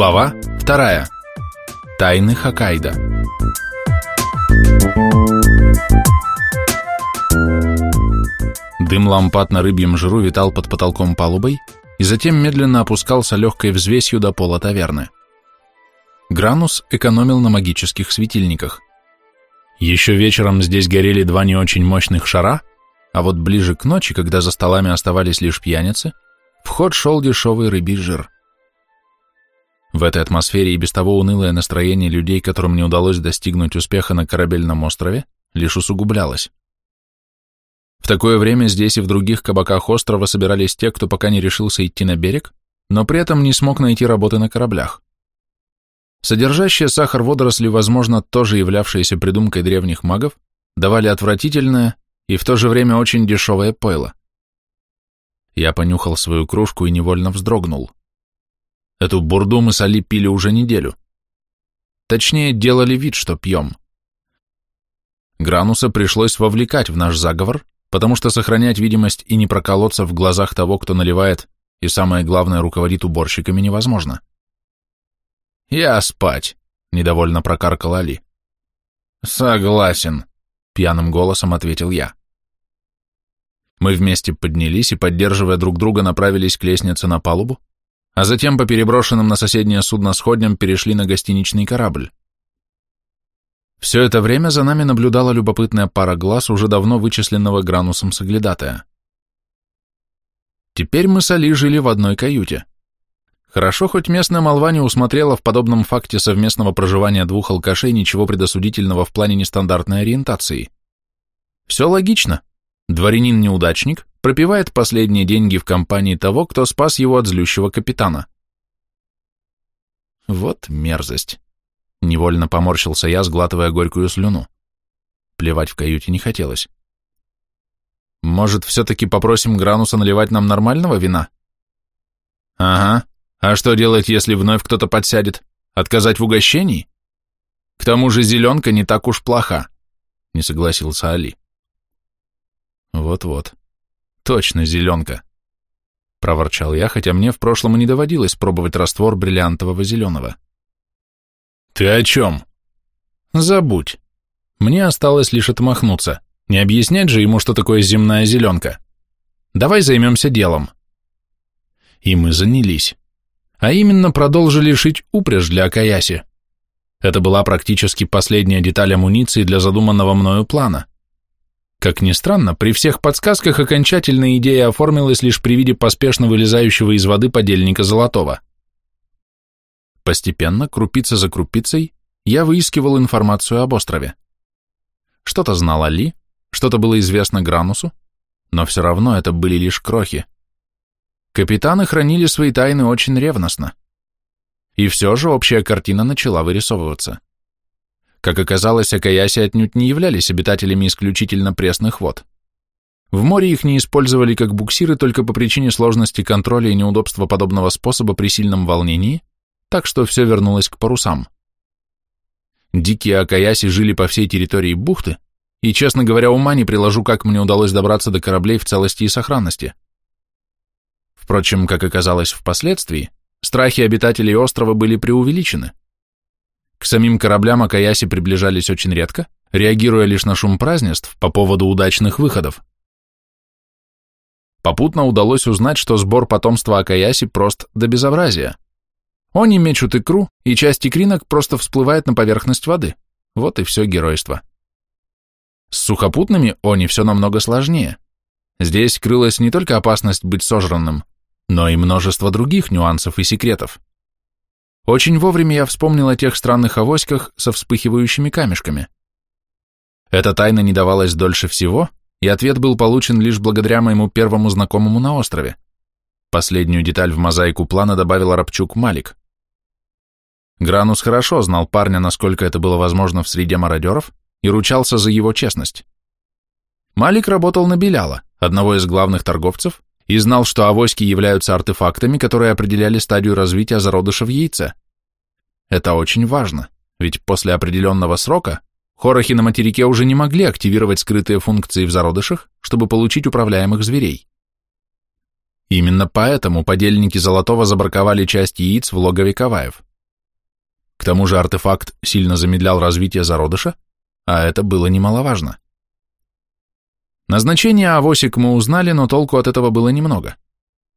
Глава вторая. Тайны Хоккайдо. Дым лампад на рыбьем жиру витал под потолком палубой и затем медленно опускался легкой взвесью до пола таверны. Гранус экономил на магических светильниках. Еще вечером здесь горели два не очень мощных шара, а вот ближе к ночи, когда за столами оставались лишь пьяницы, в ход шел дешевый рыбий жир. В этой атмосфере и без того унылое настроение людей, которым не удалось достигнуть успеха на корабельном острове, лишь усугублялось. В такое время здесь и в других кабаках острова собирались те, кто пока не решился идти на берег, но при этом не смог найти работы на кораблях. Содержащие сахар водоросли, возможно, тоже являвшиеся придумкой древних магов, давали отвратительное и в то же время очень дешевое пойло. Я понюхал свою кружку и невольно вздрогнул. Эту бурду мы с Али пили уже неделю. Точнее, делали вид, что пьем. Грануса пришлось вовлекать в наш заговор, потому что сохранять видимость и не проколоться в глазах того, кто наливает, и самое главное, руководит уборщиками, невозможно. «Я спать», — недовольно прокаркал Али. «Согласен», — пьяным голосом ответил я. Мы вместе поднялись и, поддерживая друг друга, направились к лестнице на палубу, а затем по переброшенным на соседнее судно сходням перешли на гостиничный корабль. Все это время за нами наблюдала любопытная пара глаз уже давно вычисленного гранусом соглядатая. Теперь мы с Али жили в одной каюте. Хорошо, хоть местная молва не усмотрела в подобном факте совместного проживания двух алкашей ничего предосудительного в плане нестандартной ориентации. Все логично. Дворянин-неудачник пропивает последние деньги в компании того, кто спас его от злющего капитана. Вот мерзость. Невольно поморщился я, сглатывая горькую слюну. Плевать в каюте не хотелось. Может, все-таки попросим Грануса наливать нам нормального вина? Ага. А что делать, если вновь кто-то подсядет? Отказать в угощении? К тому же зеленка не так уж плоха, не согласился Али. Вот-вот. Точно зеленка. Проворчал я, хотя мне в прошлом и не доводилось пробовать раствор бриллиантового зеленого. Ты о чем? Забудь. Мне осталось лишь отмахнуться. Не объяснять же ему, что такое земная зеленка. Давай займемся делом. И мы занялись. А именно продолжили шить упряжь для Акаяси. Это была практически последняя деталь амуниции для задуманного мною плана. Как ни странно, при всех подсказках окончательная идея оформилась лишь при виде поспешно вылезающего из воды подельника Золотого. Постепенно, крупица за крупицей, я выискивал информацию об острове. Что-то знал Али, что-то было известно Гранусу, но все равно это были лишь крохи. Капитаны хранили свои тайны очень ревностно. И все же общая картина начала вырисовываться. Как оказалось, Акаяси отнюдь не являлись обитателями исключительно пресных вод. В море их не использовали как буксиры только по причине сложности контроля и неудобства подобного способа при сильном волнении, так что все вернулось к парусам. Дикие Акаяси жили по всей территории бухты, и, честно говоря, ума не приложу, как мне удалось добраться до кораблей в целости и сохранности. Впрочем, как оказалось впоследствии, страхи обитателей острова были преувеличены. К самим кораблям Акаяси приближались очень редко, реагируя лишь на шум празднеств по поводу удачных выходов. Попутно удалось узнать, что сбор потомства Акаяси прост до безобразия. Они мечут икру, и часть икринок просто всплывает на поверхность воды. Вот и все геройство. С сухопутными они все намного сложнее. Здесь крылась не только опасность быть сожранным, но и множество других нюансов и секретов. Очень вовремя я вспомнил о тех странных авоськах со вспыхивающими камешками. Эта тайна не давалась дольше всего, и ответ был получен лишь благодаря моему первому знакомому на острове. Последнюю деталь в мозаику плана добавил Рабчук Малик. Гранус хорошо знал парня, насколько это было возможно в среде мародеров, и ручался за его честность. Малик работал на Беляла, одного из главных торговцев, и знал, что авоськи являются артефактами, которые определяли стадию развития зародыша в яйце. Это очень важно, ведь после определенного срока хорохи на материке уже не могли активировать скрытые функции в зародышах, чтобы получить управляемых зверей. Именно поэтому подельники Золотого забраковали часть яиц в логове Каваев, К тому же артефакт сильно замедлял развитие зародыша, а это было немаловажно. Назначение авосик мы узнали, но толку от этого было немного.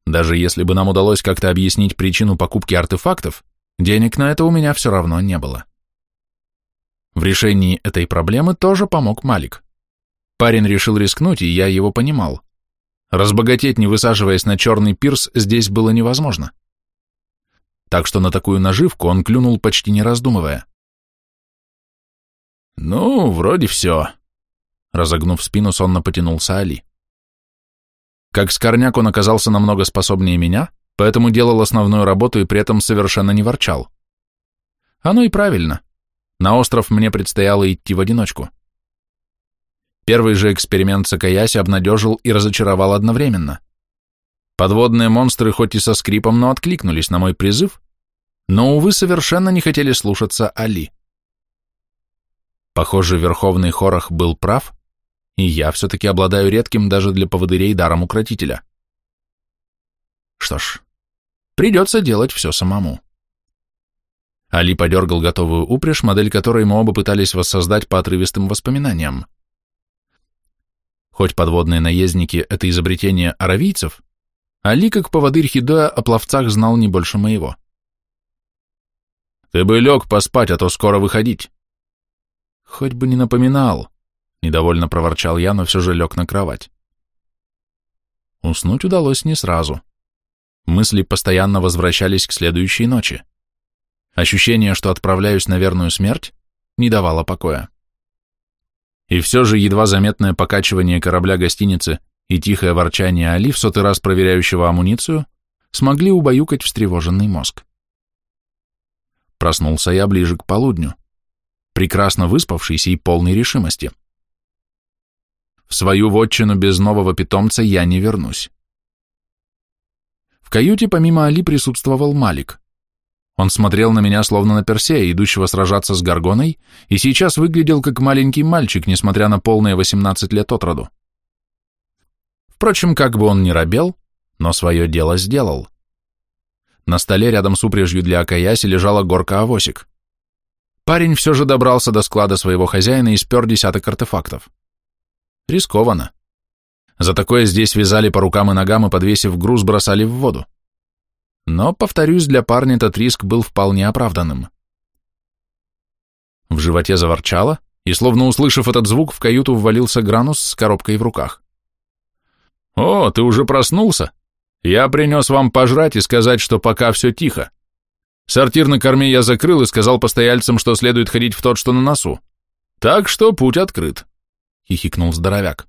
Даже если бы нам удалось как-то объяснить причину покупки артефактов, денег на это у меня все равно не было. В решении этой проблемы тоже помог Малик. Парень решил рискнуть, и я его понимал. Разбогатеть, не высаживаясь на черный пирс, здесь было невозможно. Так что на такую наживку он клюнул почти не раздумывая. «Ну, вроде все», — разогнув спину, сонно потянулся Али. Как скорняк он оказался намного способнее меня, поэтому делал основную работу и при этом совершенно не ворчал. Оно и правильно. На остров мне предстояло идти в одиночку. Первый же эксперимент с Акаяси обнадежил и разочаровал одновременно. Подводные монстры хоть и со скрипом, но откликнулись на мой призыв, но, увы, совершенно не хотели слушаться Али. Похоже, Верховный Хорах был прав, и я все-таки обладаю редким даже для поводырей даром укротителя. Что ж, придется делать все самому. Али подергал готовую упряжь, модель которой мы оба пытались воссоздать по отрывистым воспоминаниям. Хоть подводные наездники — это изобретение аравийцев, Али, как поводырь Хидоя, о пловцах знал не больше моего. «Ты бы лег поспать, а то скоро выходить». «Хоть бы не напоминал», — недовольно проворчал я, но все же лег на кровать. Уснуть удалось не сразу. Мысли постоянно возвращались к следующей ночи. Ощущение, что отправляюсь на верную смерть, не давало покоя. И все же едва заметное покачивание корабля гостиницы и тихое ворчание Али, в сотый раз проверяющего амуницию, смогли убаюкать встревоженный мозг. Проснулся я ближе к полудню, прекрасно выспавшийся и полной решимости. В свою вотчину без нового питомца я не вернусь. Каюте помимо Али присутствовал Малик. Он смотрел на меня словно на Персея, идущего сражаться с Гаргоной, и сейчас выглядел как маленький мальчик, несмотря на полные 18 лет от роду. Впрочем, как бы он ни робел, но свое дело сделал. На столе рядом с упряжью для Акаяси лежала горка авосик. Парень все же добрался до склада своего хозяина и спер десяток артефактов. Рискованно. За такое здесь вязали по рукам и ногам и, подвесив груз, бросали в воду. Но, повторюсь, для парня этот риск был вполне оправданным. В животе заворчало, и, словно услышав этот звук, в каюту ввалился Гранус с коробкой в руках. «О, ты уже проснулся? Я принес вам пожрать и сказать, что пока все тихо. Сортир на корме я закрыл и сказал постояльцам, что следует ходить в тот, что на носу. Так что путь открыт», — хихикнул здоровяк.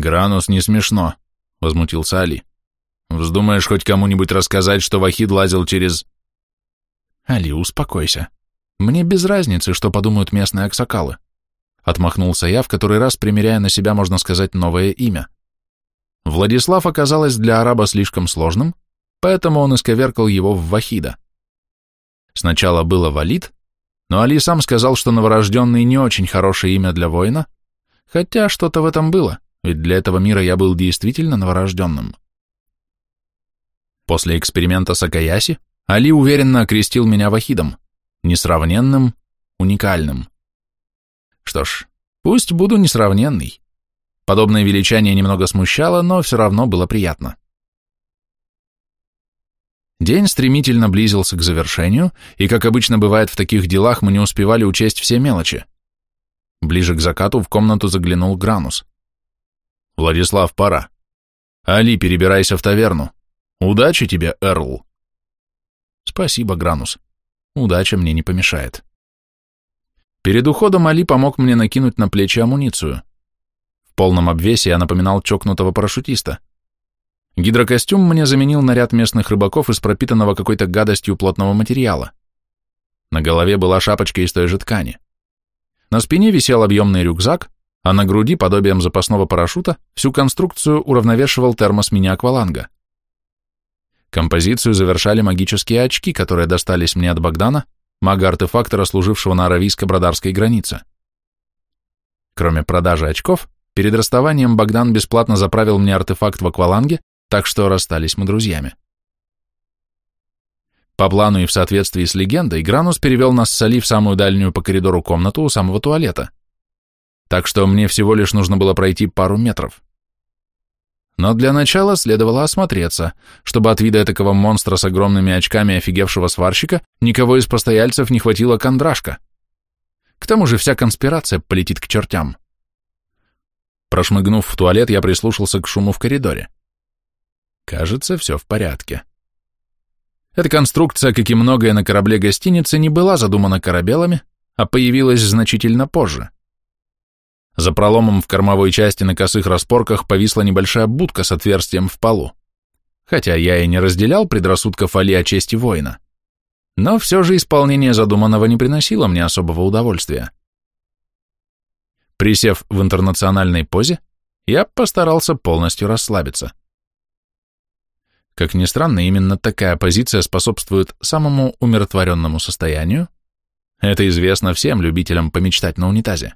«Гранус не смешно», — возмутился Али. Вздумаешь хоть кому-нибудь рассказать, что Вахид лазил через... Али, успокойся. Мне без разницы, что подумают местные аксакалы. Отмахнулся я, в который раз примеряя на себя, можно сказать, новое имя. Владислав оказалось для араба слишком сложным, поэтому он исковеркал его в Вахида. Сначала было Валид, но Али сам сказал, что новорожденный не очень хорошее имя для воина, хотя что-то в этом было, ведь для этого мира я был действительно новорожденным. После эксперимента с Акаяси Али уверенно окрестил меня Вахидом, несравненным, уникальным. Что ж, пусть буду несравненный. Подобное величание немного смущало, но все равно было приятно. День стремительно близился к завершению, и, как обычно бывает в таких делах, мы не успевали учесть все мелочи. Ближе к закату в комнату заглянул Гранус. «Владислав, пора. Али, перебирайся в таверну. Удачи тебе, Эрл. Спасибо, Гранус. Удача мне не помешает. Перед уходом Али помог мне накинуть на плечи амуницию. В полном обвесе я напоминал чокнутого парашютиста. Гидрокостюм мне заменил наряд местных рыбаков из пропитанного какой-то гадостью плотного материала. На голове была шапочка из той же ткани. На спине висел объемный рюкзак, а на груди, подобием запасного парашюта, всю конструкцию уравновешивал термос мини-акваланга. Композицию завершали магические очки, которые достались мне от Богдана, мага-артефактора, служившего на аравийско-бродарской границе. Кроме продажи очков, перед расставанием Богдан бесплатно заправил мне артефакт в акваланге, так что расстались мы друзьями. По плану и в соответствии с легендой, Гранус перевел нас с Али в самую дальнюю по коридору комнату у самого туалета. Так что мне всего лишь нужно было пройти пару метров. Но для начала следовало осмотреться, чтобы от вида такого монстра с огромными очками офигевшего сварщика никого из постояльцев не хватило кондрашка. К тому же вся конспирация полетит к чертям. Прошмыгнув в туалет, я прислушался к шуму в коридоре. Кажется, все в порядке. Эта конструкция, как и многое на корабле гостиницы, не была задумана корабелами, а появилась значительно позже. За проломом в кормовой части на косых распорках повисла небольшая будка с отверстием в полу. Хотя я и не разделял предрассудков Али о чести воина. Но все же исполнение задуманного не приносило мне особого удовольствия. Присев в интернациональной позе, я постарался полностью расслабиться. Как ни странно, именно такая позиция способствует самому умиротворенному состоянию. Это известно всем любителям помечтать на унитазе.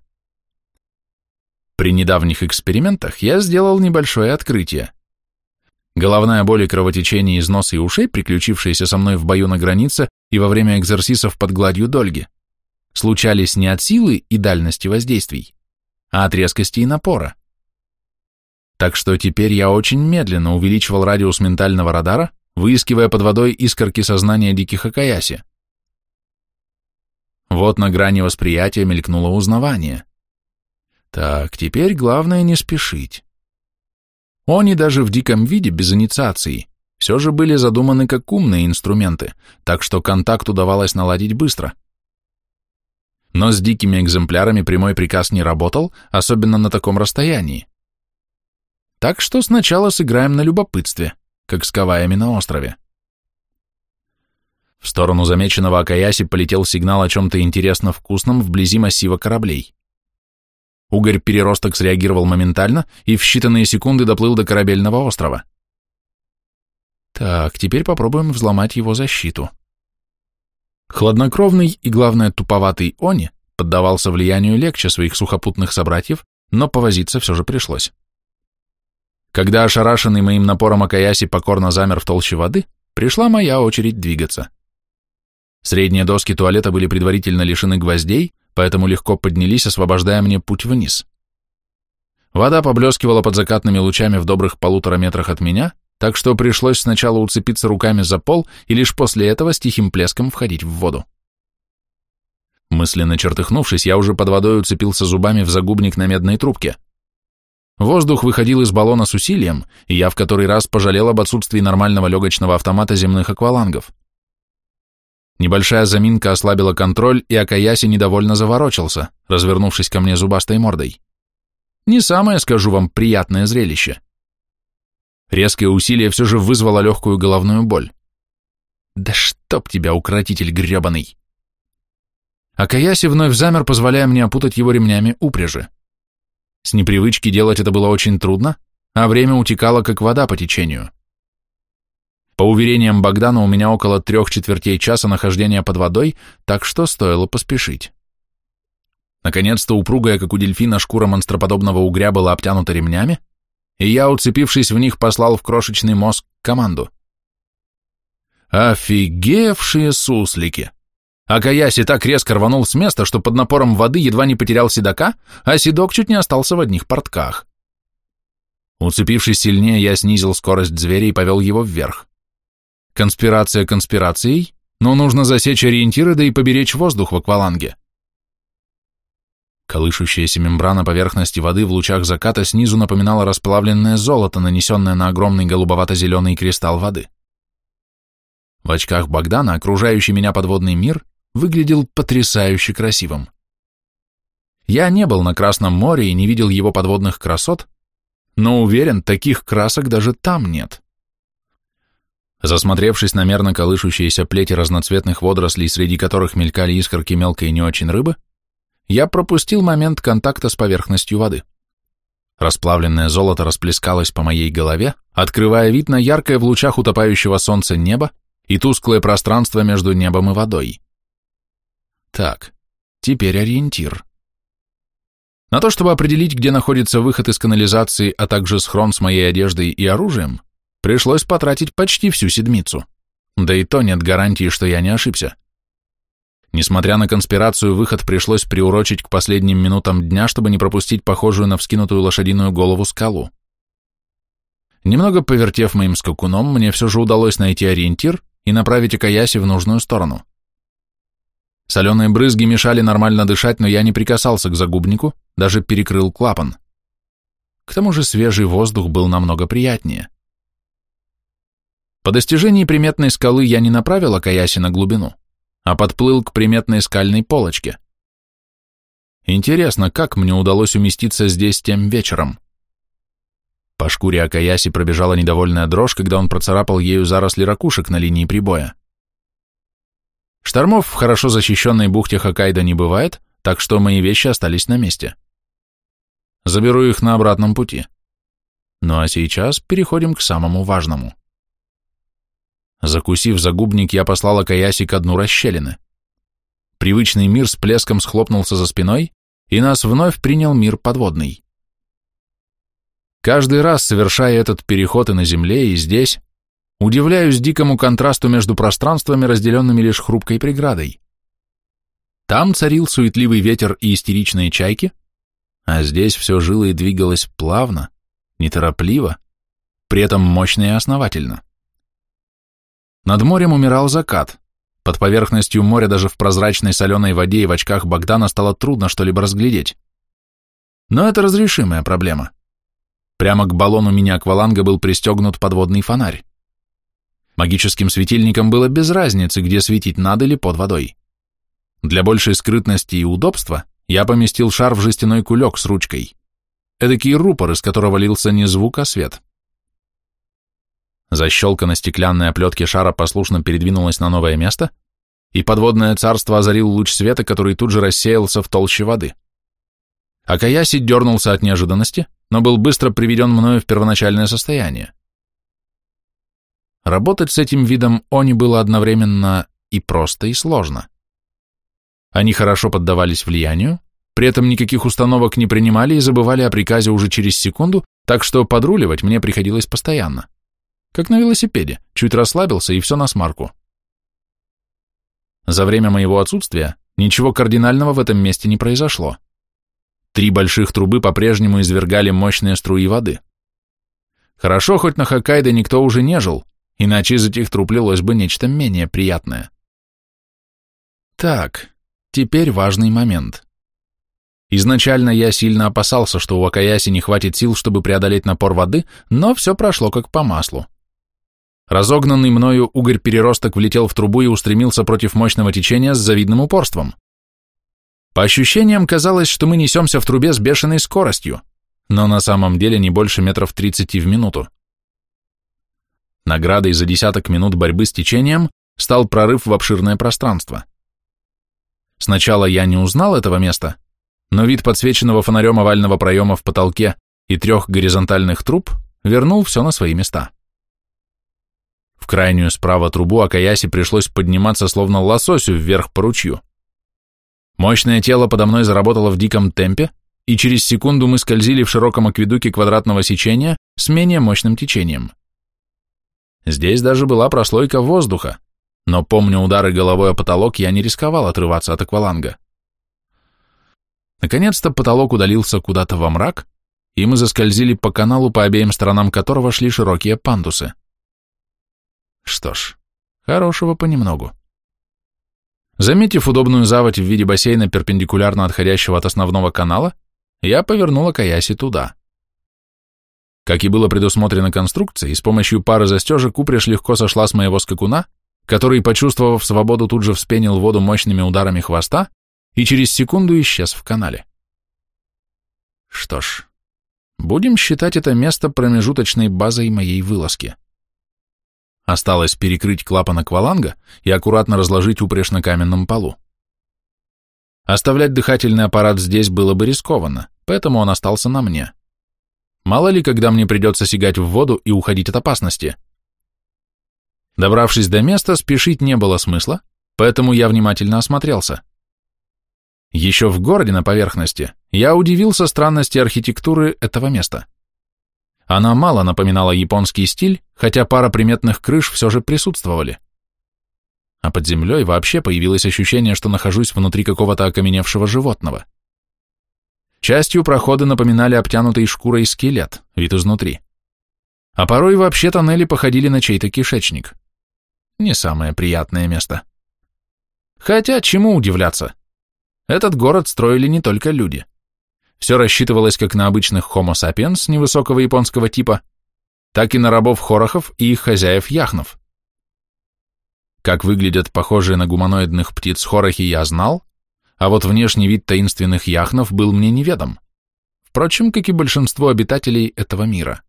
При недавних экспериментах я сделал небольшое открытие. Головная боль и кровотечение из носа и ушей, приключившиеся со мной в бою на границе и во время экзерсисов под гладью Дольги, случались не от силы и дальности воздействий, а от резкости и напора. Так что теперь я очень медленно увеличивал радиус ментального радара, выискивая под водой искорки сознания диких Акаяси. Вот на грани восприятия мелькнуло узнавание. Так, теперь главное не спешить. Они даже в диком виде, без инициации, все же были задуманы как умные инструменты, так что контакт удавалось наладить быстро. Но с дикими экземплярами прямой приказ не работал, особенно на таком расстоянии. Так что сначала сыграем на любопытстве, как с каваями на острове. В сторону замеченного Акаяси полетел сигнал о чем-то интересно вкусном вблизи массива кораблей. Угорь-переросток среагировал моментально и в считанные секунды доплыл до корабельного острова. Так, теперь попробуем взломать его защиту. Хладнокровный и, главное, туповатый Они поддавался влиянию легче своих сухопутных собратьев, но повозиться все же пришлось. Когда ошарашенный моим напором Акаяси покорно замер в толще воды, пришла моя очередь двигаться. Средние доски туалета были предварительно лишены гвоздей, поэтому легко поднялись, освобождая мне путь вниз. Вода поблескивала под закатными лучами в добрых полутора метрах от меня, так что пришлось сначала уцепиться руками за пол и лишь после этого с тихим плеском входить в воду. Мысленно чертыхнувшись, я уже под водой уцепился зубами в загубник на медной трубке. Воздух выходил из баллона с усилием, и я в который раз пожалел об отсутствии нормального легочного автомата земных аквалангов. Небольшая заминка ослабила контроль, и Акаяси недовольно заворочился, развернувшись ко мне зубастой мордой. Не самое, скажу вам, приятное зрелище. Резкое усилие все же вызвало легкую головную боль. Да чтоб тебя, укротитель гребаный! Акаяси вновь замер, позволяя мне опутать его ремнями упряжи. С непривычки делать это было очень трудно, а время утекало, как вода по течению. По уверениям Богдана, у меня около трех четвертей часа нахождения под водой, так что стоило поспешить. Наконец-то упругая, как у дельфина, шкура монстроподобного угря была обтянута ремнями, и я, уцепившись в них, послал в крошечный мозг команду. Офигевшие суслики! Акаяси так резко рванул с места, что под напором воды едва не потерял седока, а седок чуть не остался в одних портках. Уцепившись сильнее, я снизил скорость зверя и повел его вверх. Конспирация конспирацией, но нужно засечь ориентиры, да и поберечь воздух в акваланге. Колышущаяся мембрана поверхности воды в лучах заката снизу напоминала расплавленное золото, нанесенное на огромный голубовато-зеленый кристалл воды. В очках Богдана окружающий меня подводный мир выглядел потрясающе красивым. Я не был на Красном море и не видел его подводных красот, но уверен, таких красок даже там нет. Засмотревшись на мерно колышущиеся плети разноцветных водорослей, среди которых мелькали искорки мелкой и не очень рыбы, я пропустил момент контакта с поверхностью воды. Расплавленное золото расплескалось по моей голове, открывая вид на яркое в лучах утопающего солнца небо и тусклое пространство между небом и водой. Так, теперь ориентир. На то, чтобы определить, где находится выход из канализации, а также схрон с моей одеждой и оружием, пришлось потратить почти всю седмицу. Да и то нет гарантии, что я не ошибся. Несмотря на конспирацию, выход пришлось приурочить к последним минутам дня, чтобы не пропустить похожую на вскинутую лошадиную голову скалу. Немного повертев моим скакуном, мне все же удалось найти ориентир и направить Акаяси в нужную сторону. Соленые брызги мешали нормально дышать, но я не прикасался к загубнику, даже перекрыл клапан. К тому же свежий воздух был намного приятнее. По достижении приметной скалы я не направил Акаяси на глубину, а подплыл к приметной скальной полочке. Интересно, как мне удалось уместиться здесь тем вечером? По шкуре Акаяси пробежала недовольная дрожь, когда он процарапал ею заросли ракушек на линии прибоя. Штормов в хорошо защищенной бухте Хоккайдо не бывает, так что мои вещи остались на месте. Заберу их на обратном пути. Ну а сейчас переходим к самому важному. Закусив загубник, я послал Акаяси ко дну расщелины. Привычный мир с плеском схлопнулся за спиной, и нас вновь принял мир подводный. Каждый раз, совершая этот переход и на Земле, и здесь, удивляюсь дикому контрасту между пространствами, разделенными лишь хрупкой преградой. Там царил суетливый ветер и истеричные чайки, а здесь все жило и двигалось плавно, неторопливо, при этом мощно и основательно. Над морем умирал закат. Под поверхностью моря даже в прозрачной соленой воде и в очках Богдана стало трудно что-либо разглядеть. Но это разрешимая проблема. Прямо к баллону мини-акваланга был пристегнут подводный фонарь. Магическим светильникам было без разницы, где светить над или под водой. Для большей скрытности и удобства я поместил шар в жестяной кулек с ручкой. Эдакий рупор, из которого лился не звук, а свет. Защелка на стеклянной оплетке шара послушно передвинулась на новое место, и подводное царство озарил луч света, который тут же рассеялся в толще воды. Акаяси дернулся от неожиданности, но был быстро приведен мною в первоначальное состояние. Работать с этим видом они было одновременно и просто, и сложно. Они хорошо поддавались влиянию, при этом никаких установок не принимали и забывали о приказе уже через секунду, так что подруливать мне приходилось постоянно. Как на велосипеде, чуть расслабился и все на смарку. За время моего отсутствия ничего кардинального в этом месте не произошло. Три больших трубы по-прежнему извергали мощные струи воды. Хорошо, хоть на Хоккайдо никто уже не жил, иначе из этих труб лилось бы нечто менее приятное. Так, теперь важный момент. Изначально я сильно опасался, что у Акаяси не хватит сил, чтобы преодолеть напор воды, но все прошло как по маслу. Разогнанный мною угорь-переросток влетел в трубу и устремился против мощного течения с завидным упорством. По ощущениям казалось, что мы несемся в трубе с бешеной скоростью, но на самом деле не больше метров 30 в минуту. Наградой за десяток минут борьбы с течением стал прорыв в обширное пространство. Сначала я не узнал этого места, но вид подсвеченного фонарем овального проема в потолке и трех горизонтальных труб вернул все на свои места. Крайнюю справа трубу Акаяси пришлось подниматься словно лососю вверх по ручью. Мощное тело подо мной заработало в диком темпе, и через секунду мы скользили в широком акведуке квадратного сечения с менее мощным течением. Здесь даже была прослойка воздуха, но, помню удары головой о потолок, я не рисковал отрываться от акваланга. Наконец-то потолок удалился куда-то во мрак, и мы заскользили по каналу, по обеим сторонам которого шли широкие пандусы. Что ж, хорошего понемногу. Заметив удобную заводь в виде бассейна, перпендикулярно отходящего от основного канала, я повернула Каяси туда. Как и было предусмотрено конструкцией, с помощью пары застежек упряжь легко сошла с моего скакуна, который, почувствовав свободу, тут же вспенил воду мощными ударами хвоста и через секунду исчез в канале. Что ж, будем считать это место промежуточной базой моей вылазки. Осталось перекрыть клапан акваланга и аккуратно разложить упряжь на каменном полу. Оставлять дыхательный аппарат здесь было бы рискованно, поэтому он остался на мне. Мало ли, когда мне придется сигать в воду и уходить от опасности. Добравшись до места, спешить не было смысла, поэтому я внимательно осмотрелся. Еще в городе на поверхности я удивился странности архитектуры этого места. Она мало напоминала японский стиль, хотя пара приметных крыш все же присутствовали. а под землей вообще появилось ощущение, что нахожусь внутри какого-то окаменевшего животного. Частью проходы напоминали обтянутый шкурой скелет, вид изнутри. А порой вообще тоннели походили на чей-то кишечник. Не самое приятное место. Хотя, чему удивляться? Этот город строили не только люди. Все рассчитывалось как на обычных homo sapiens невысокого японского типа, так и на рабов-хорохов и их хозяев-яхнов. Как выглядят похожие на гуманоидных птиц хорохи я знал, а вот внешний вид таинственных яхнов был мне неведом. Впрочем, как и большинство обитателей этого мира.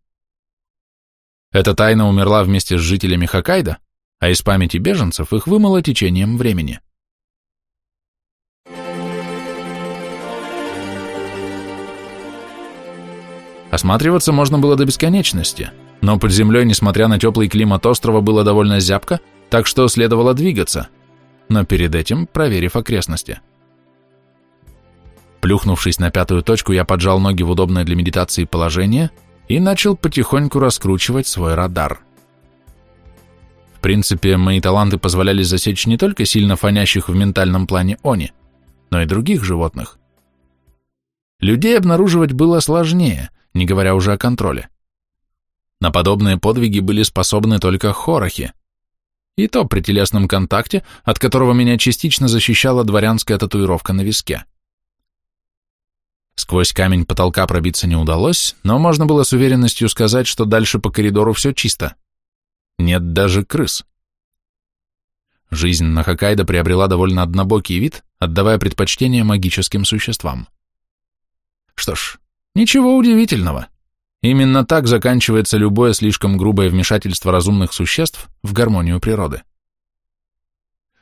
Эта тайна умерла вместе с жителями Хоккайдо, а из памяти беженцев их вымыло течением времени. Осматриваться можно было до бесконечности, но под землей, несмотря на теплый климат острова, было довольно зябко, так что следовало двигаться, но перед этим проверив окрестности. Плюхнувшись на пятую точку, я поджал ноги в удобное для медитации положение и начал потихоньку раскручивать свой радар. В принципе, мои таланты позволяли засечь не только сильно фонящих в ментальном плане они, но и других животных. Людей обнаруживать было сложнее, не говоря уже о контроле. На подобные подвиги были способны только хорохи, и то при телесном контакте, от которого меня частично защищала дворянская татуировка на виске. Сквозь камень потолка пробиться не удалось, но можно было с уверенностью сказать, что дальше по коридору все чисто. Нет даже крыс. Жизнь на Хоккайдо приобрела довольно однобокий вид, отдавая предпочтение магическим существам. Что ж, ничего удивительного. Именно так заканчивается любое слишком грубое вмешательство разумных существ в гармонию природы.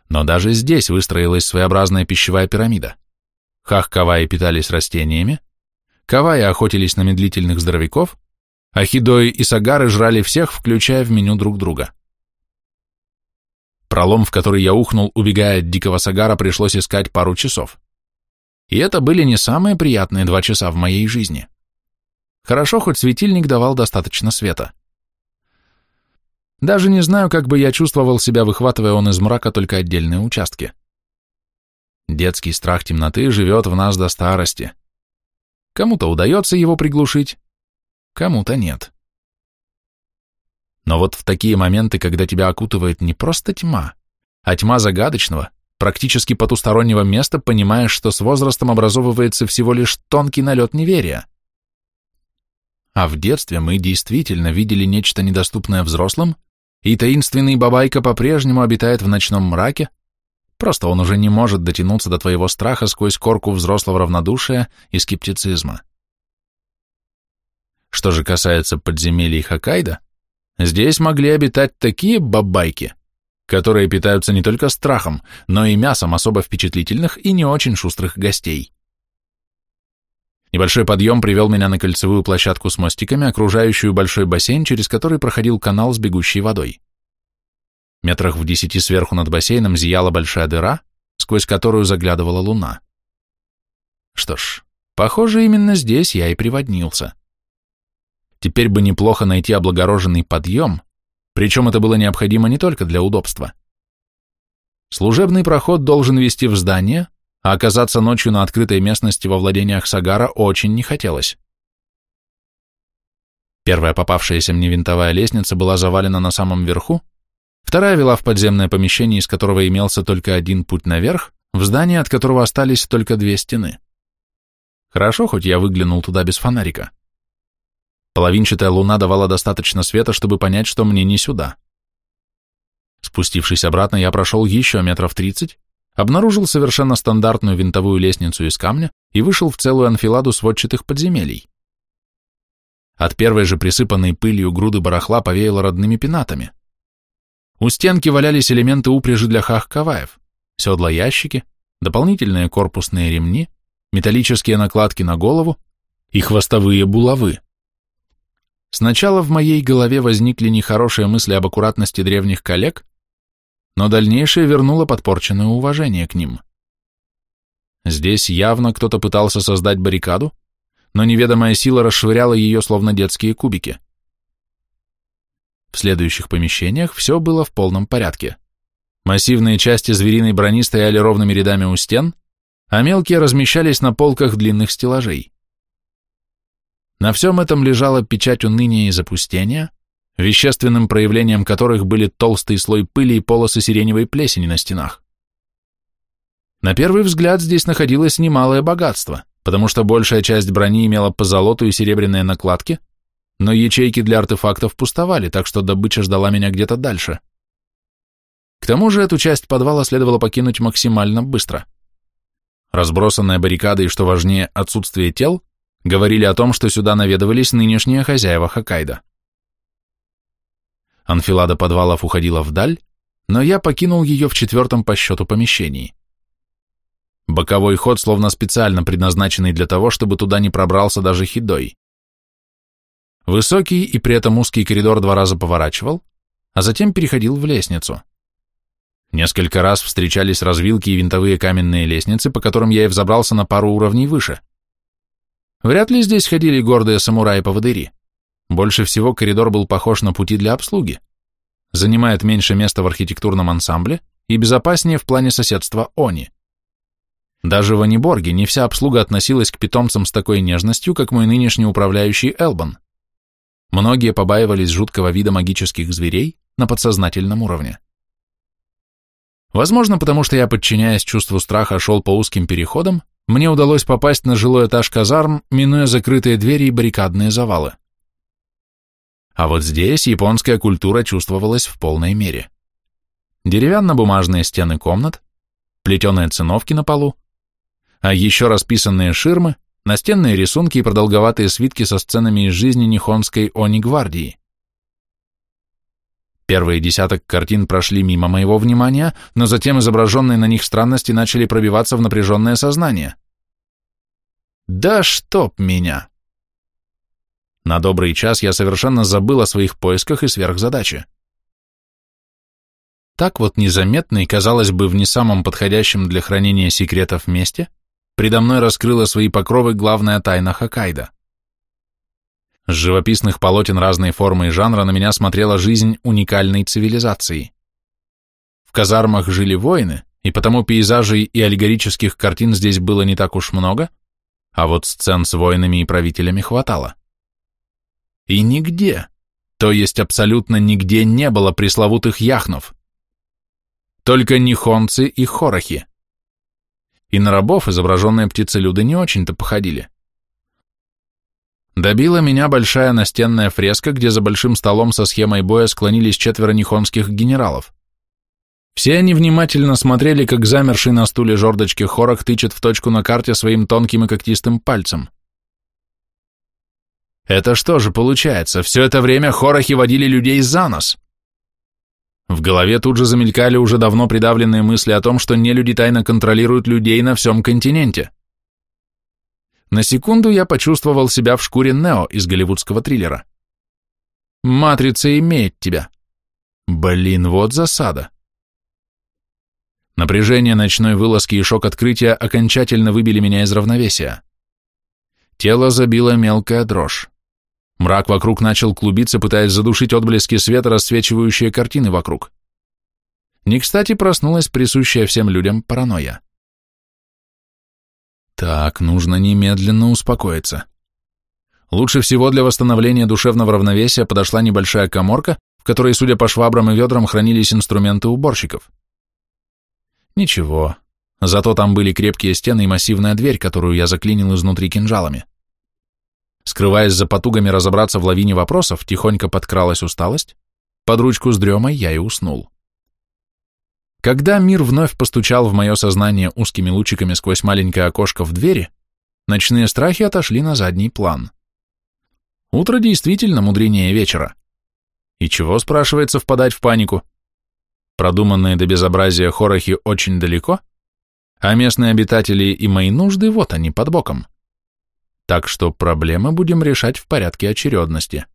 Но даже здесь выстроилась своеобразная пищевая пирамида. Хах-каваи питались растениями, каваи охотились на медлительных здоровяков, а хидои и сагары жрали всех, включая в меню друг друга. Пролом, в который я ухнул, убегая от дикого сагара, пришлось искать пару часов. И это были не самые приятные два часа в моей жизни. Хорошо, хоть светильник давал достаточно света. Даже не знаю, как бы я чувствовал себя, выхватывая он из мрака только отдельные участки. Детский страх темноты живет в нас до старости. Кому-то удается его приглушить, кому-то нет. Но вот в такие моменты, когда тебя окутывает не просто тьма, а тьма загадочного, практически потустороннего места, понимаешь, что с возрастом образовывается всего лишь тонкий налет неверия. А в детстве мы действительно видели нечто недоступное взрослым, и таинственный бабайка по-прежнему обитает в ночном мраке, просто он уже не может дотянуться до твоего страха сквозь корку взрослого равнодушия и скептицизма. Что же касается подземелий Хоккайдо, здесь могли обитать такие бабайки, которые питаются не только страхом, но и мясом особо впечатлительных и не очень шустрых гостей. Небольшой подъем привел меня на кольцевую площадку с мостиками, окружающую большой бассейн, через который проходил канал с бегущей водой. Метрах в десяти сверху над бассейном зияла большая дыра, сквозь которую заглядывала луна. Что ж, похоже, именно здесь я и приводнился. Теперь бы неплохо найти облагороженный подъем, причем это было необходимо не только для удобства. Служебный проход должен вести в здание, а оказаться ночью на открытой местности во владениях Сагара очень не хотелось. Первая попавшаяся мне винтовая лестница была завалена на самом верху, вторая вела в подземное помещение, из которого имелся только один путь наверх, в здание, от которого остались только две стены. Хорошо, хоть я выглянул туда без фонарика. Половинчатая луна давала достаточно света, чтобы понять, что мне не сюда. Спустившись обратно, я прошел еще метров тридцать, обнаружил совершенно стандартную винтовую лестницу из камня и вышел в целую анфиладу сводчатых подземелий. От первой же присыпанной пылью груды барахла повеяло родными пенатами. У стенки валялись элементы упряжи для хах-каваев, седла-ящики, дополнительные корпусные ремни, металлические накладки на голову и хвостовые булавы. Сначала в моей голове возникли нехорошие мысли об аккуратности древних коллег, но дальнейшее вернуло подпорченное уважение к ним. Здесь явно кто-то пытался создать баррикаду, но неведомая сила расшвыряла ее, словно детские кубики. В следующих помещениях все было в полном порядке. Массивные части звериной брони стояли ровными рядами у стен, а мелкие размещались на полках длинных стеллажей. На всем этом лежала печать уныния и запустения, вещественным проявлением которых были толстый слой пыли и полосы сиреневой плесени на стенах. На первый взгляд здесь находилось немалое богатство, потому что большая часть брони имела позолоту и серебряные накладки, но ячейки для артефактов пустовали, так что добыча ждала меня где-то дальше. К тому же эту часть подвала следовало покинуть максимально быстро. Разбросанная баррикада и, что важнее, отсутствие тел, говорили о том, что сюда наведывались нынешние хозяева Хоккайдо. Анфилада подвалов уходила вдаль, но я покинул ее в четвертом по счету помещении. Боковой ход, словно специально предназначенный для того, чтобы туда не пробрался даже хидой. Высокий и при этом узкий коридор два раза поворачивал, а затем переходил в лестницу. Несколько раз встречались развилки и винтовые каменные лестницы, по которым я и взобрался на пару уровней выше. Вряд ли здесь ходили гордые самураи-поводыри. Больше всего коридор был похож на пути для обслуги. Занимает меньше места в архитектурном ансамбле и безопаснее в плане соседства Они. Даже в Аниборге не вся обслуга относилась к питомцам с такой нежностью, как мой нынешний управляющий Элбан. Многие побаивались жуткого вида магических зверей на подсознательном уровне. Возможно, потому что я, подчиняясь чувству страха, шел по узким переходам, мне удалось попасть на жилой этаж казарм, минуя закрытые двери и баррикадные завалы. А вот здесь японская культура чувствовалась в полной мере. Деревянно-бумажные стены комнат, плетеные циновки на полу, а еще расписанные ширмы, настенные рисунки и продолговатые свитки со сценами из жизни Нихонской Они-гвардии. Первые десяток картин прошли мимо моего внимания, но затем изображенные на них странности начали пробиваться в напряженное сознание. Да чтоб меня! На добрый час я совершенно забыл о своих поисках и сверхзадаче. Так вот незаметно и, казалось бы, в не самом подходящем для хранения секретов месте, предо мной раскрыла свои покровы главная тайна Хоккайдо. С живописных полотен разной формы и жанра на меня смотрела жизнь уникальной цивилизации. В казармах жили воины, и потому пейзажей и аллегорических картин здесь было не так уж много, а вот сцен с воинами и правителями хватало. И нигде, то есть абсолютно нигде не было пресловутых яхнов. Только нихонцы и хорохи. И на рабов изображенные птицелюды не очень-то походили. Добила меня большая настенная фреска, где за большим столом со схемой боя склонились четверо нихонских генералов. Все они внимательно смотрели, как замерший на стуле жердочки Хорох тычет в точку на карте своим тонким и когтистым пальцем. Это что же получается, все это время Хорохи водили людей за нос? В голове тут же замелькали уже давно придавленные мысли о том, что нелюди тайно контролируют людей на всем континенте. На секунду я почувствовал себя в шкуре Нео из голливудского триллера. «Матрица имеет тебя». Блин, вот засада. Напряжение ночной вылазки и шок открытия окончательно выбили меня из равновесия. Тело забило мелкая дрожь. Мрак вокруг начал клубиться, пытаясь задушить отблески света, рассвечивающие картины вокруг. Не кстати проснулась присущая всем людям паранойя. Так, нужно немедленно успокоиться. Лучше всего для восстановления душевного равновесия подошла небольшая коморка, в которой, судя по швабрам и ведрам, хранились инструменты уборщиков. Ничего, зато там были крепкие стены и массивная дверь, которую я заклинил изнутри кинжалами. Скрываясь за потугами разобраться в лавине вопросов, тихонько подкралась усталость, под ручку с дремой я и уснул. Когда мир вновь постучал в мое сознание узкими лучиками сквозь маленькое окошко в двери, ночные страхи отошли на задний план. Утро действительно мудренее вечера. И чего, спрашивается, впадать в панику? Продуманные до безобразия хорохи очень далеко, а местные обитатели и мои нужды вот они, под боком. Так что проблемы будем решать в порядке очередности.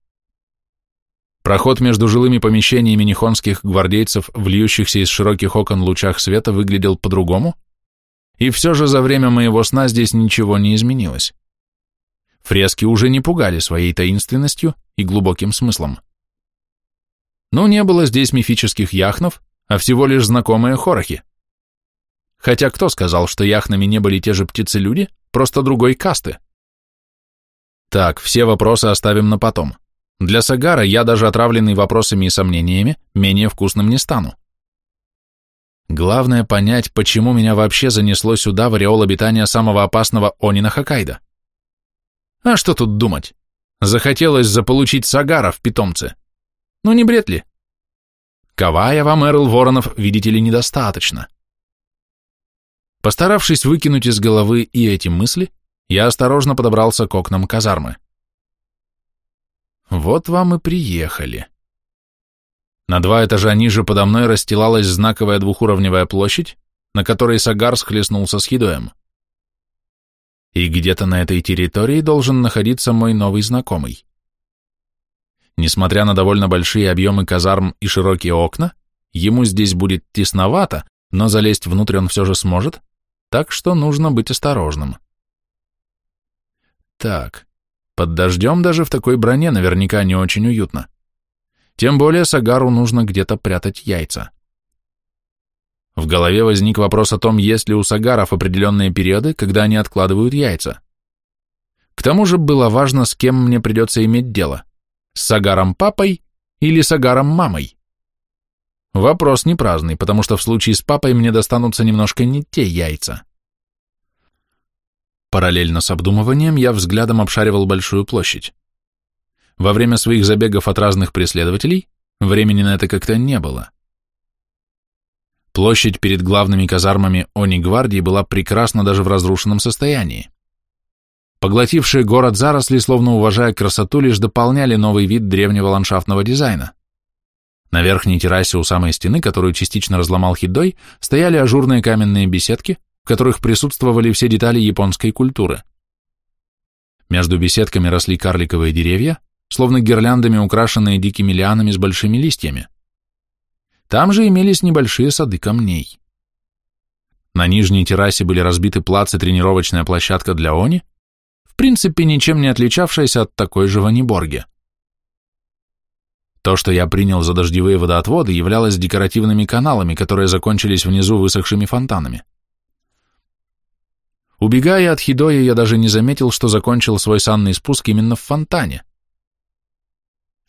Проход между жилыми помещениями нихонских гвардейцев, вльющихся из широких окон лучах света, выглядел по-другому, и все же за время моего сна здесь ничего не изменилось. Фрески уже не пугали своей таинственностью и глубоким смыслом. Но не было здесь мифических яхнов, а всего лишь знакомые хорохи. Хотя кто сказал, что яхнами не были те же птицы-люди, просто другой касты? Так, все вопросы оставим на потом. Для Сагара я, даже отравленный вопросами и сомнениями, менее вкусным не стану. Главное понять, почему меня вообще занесло сюда в ореол обитания самого опасного Онина Хоккайдо. А что тут думать? Захотелось заполучить Сагара в питомце. Ну не бред ли? Кавая вам, Эрл Воронов, видите ли, недостаточно. Постаравшись выкинуть из головы и эти мысли, я осторожно подобрался к окнам казармы. Вот вам и приехали. На два этажа ниже подо мной расстилалась знаковая двухуровневая площадь, на которой Сагар схлестнулся с Хидоем. И где-то на этой территории должен находиться мой новый знакомый. Несмотря на довольно большие объемы казарм и широкие окна, ему здесь будет тесновато, но залезть внутрь он все же сможет, так что нужно быть осторожным. Так, под дождем даже в такой броне наверняка не очень уютно. Тем более Сагару нужно где-то прятать яйца. В голове возник вопрос о том, есть ли у Сагаров определенные периоды, когда они откладывают яйца. К тому же было важно, с кем мне придется иметь дело. С Сагаром папой или Сагаром мамой? Вопрос не праздный, потому что в случае с папой мне достанутся немножко не те яйца. Параллельно с обдумыванием я взглядом обшаривал большую площадь. Во время своих забегов от разных преследователей времени на это как-то не было. Площадь перед главными казармами Они-гвардии была прекрасна даже в разрушенном состоянии. Поглотившие город заросли, словно уважая красоту, лишь дополняли новый вид древнего ландшафтного дизайна. На верхней террасе у самой стены, которую частично разломал Хидой, стояли ажурные каменные беседки, в которых присутствовали все детали японской культуры. Между беседками росли карликовые деревья, словно гирляндами украшенные дикими лианами с большими листьями. Там же имелись небольшие сады камней. На нижней террасе были разбиты плац и тренировочная площадка для Они, в принципе ничем не отличавшаяся от такой же в Аниборге. То, что я принял за дождевые водоотводы, являлось декоративными каналами, которые закончились внизу высохшими фонтанами. Убегая от Хидоя, я даже не заметил, что закончил свой санный спуск именно в фонтане.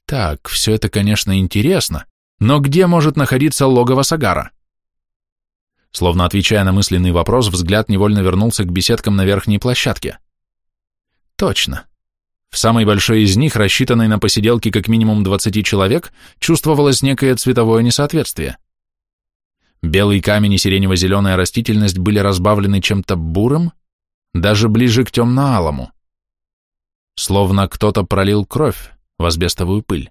Так, все это, конечно, интересно, но где может находиться логово Сагара? Словно отвечая на мысленный вопрос, взгляд невольно вернулся к беседкам на верхней площадке. Точно. В самой большой из них, рассчитанной на посиделки как минимум 20 человек, чувствовалось некое цветовое несоответствие. Белый камень и сиренево-зеленая растительность были разбавлены чем-то бурым, даже ближе к темно-алому. Словно кто-то пролил кровь в асбестовую пыль.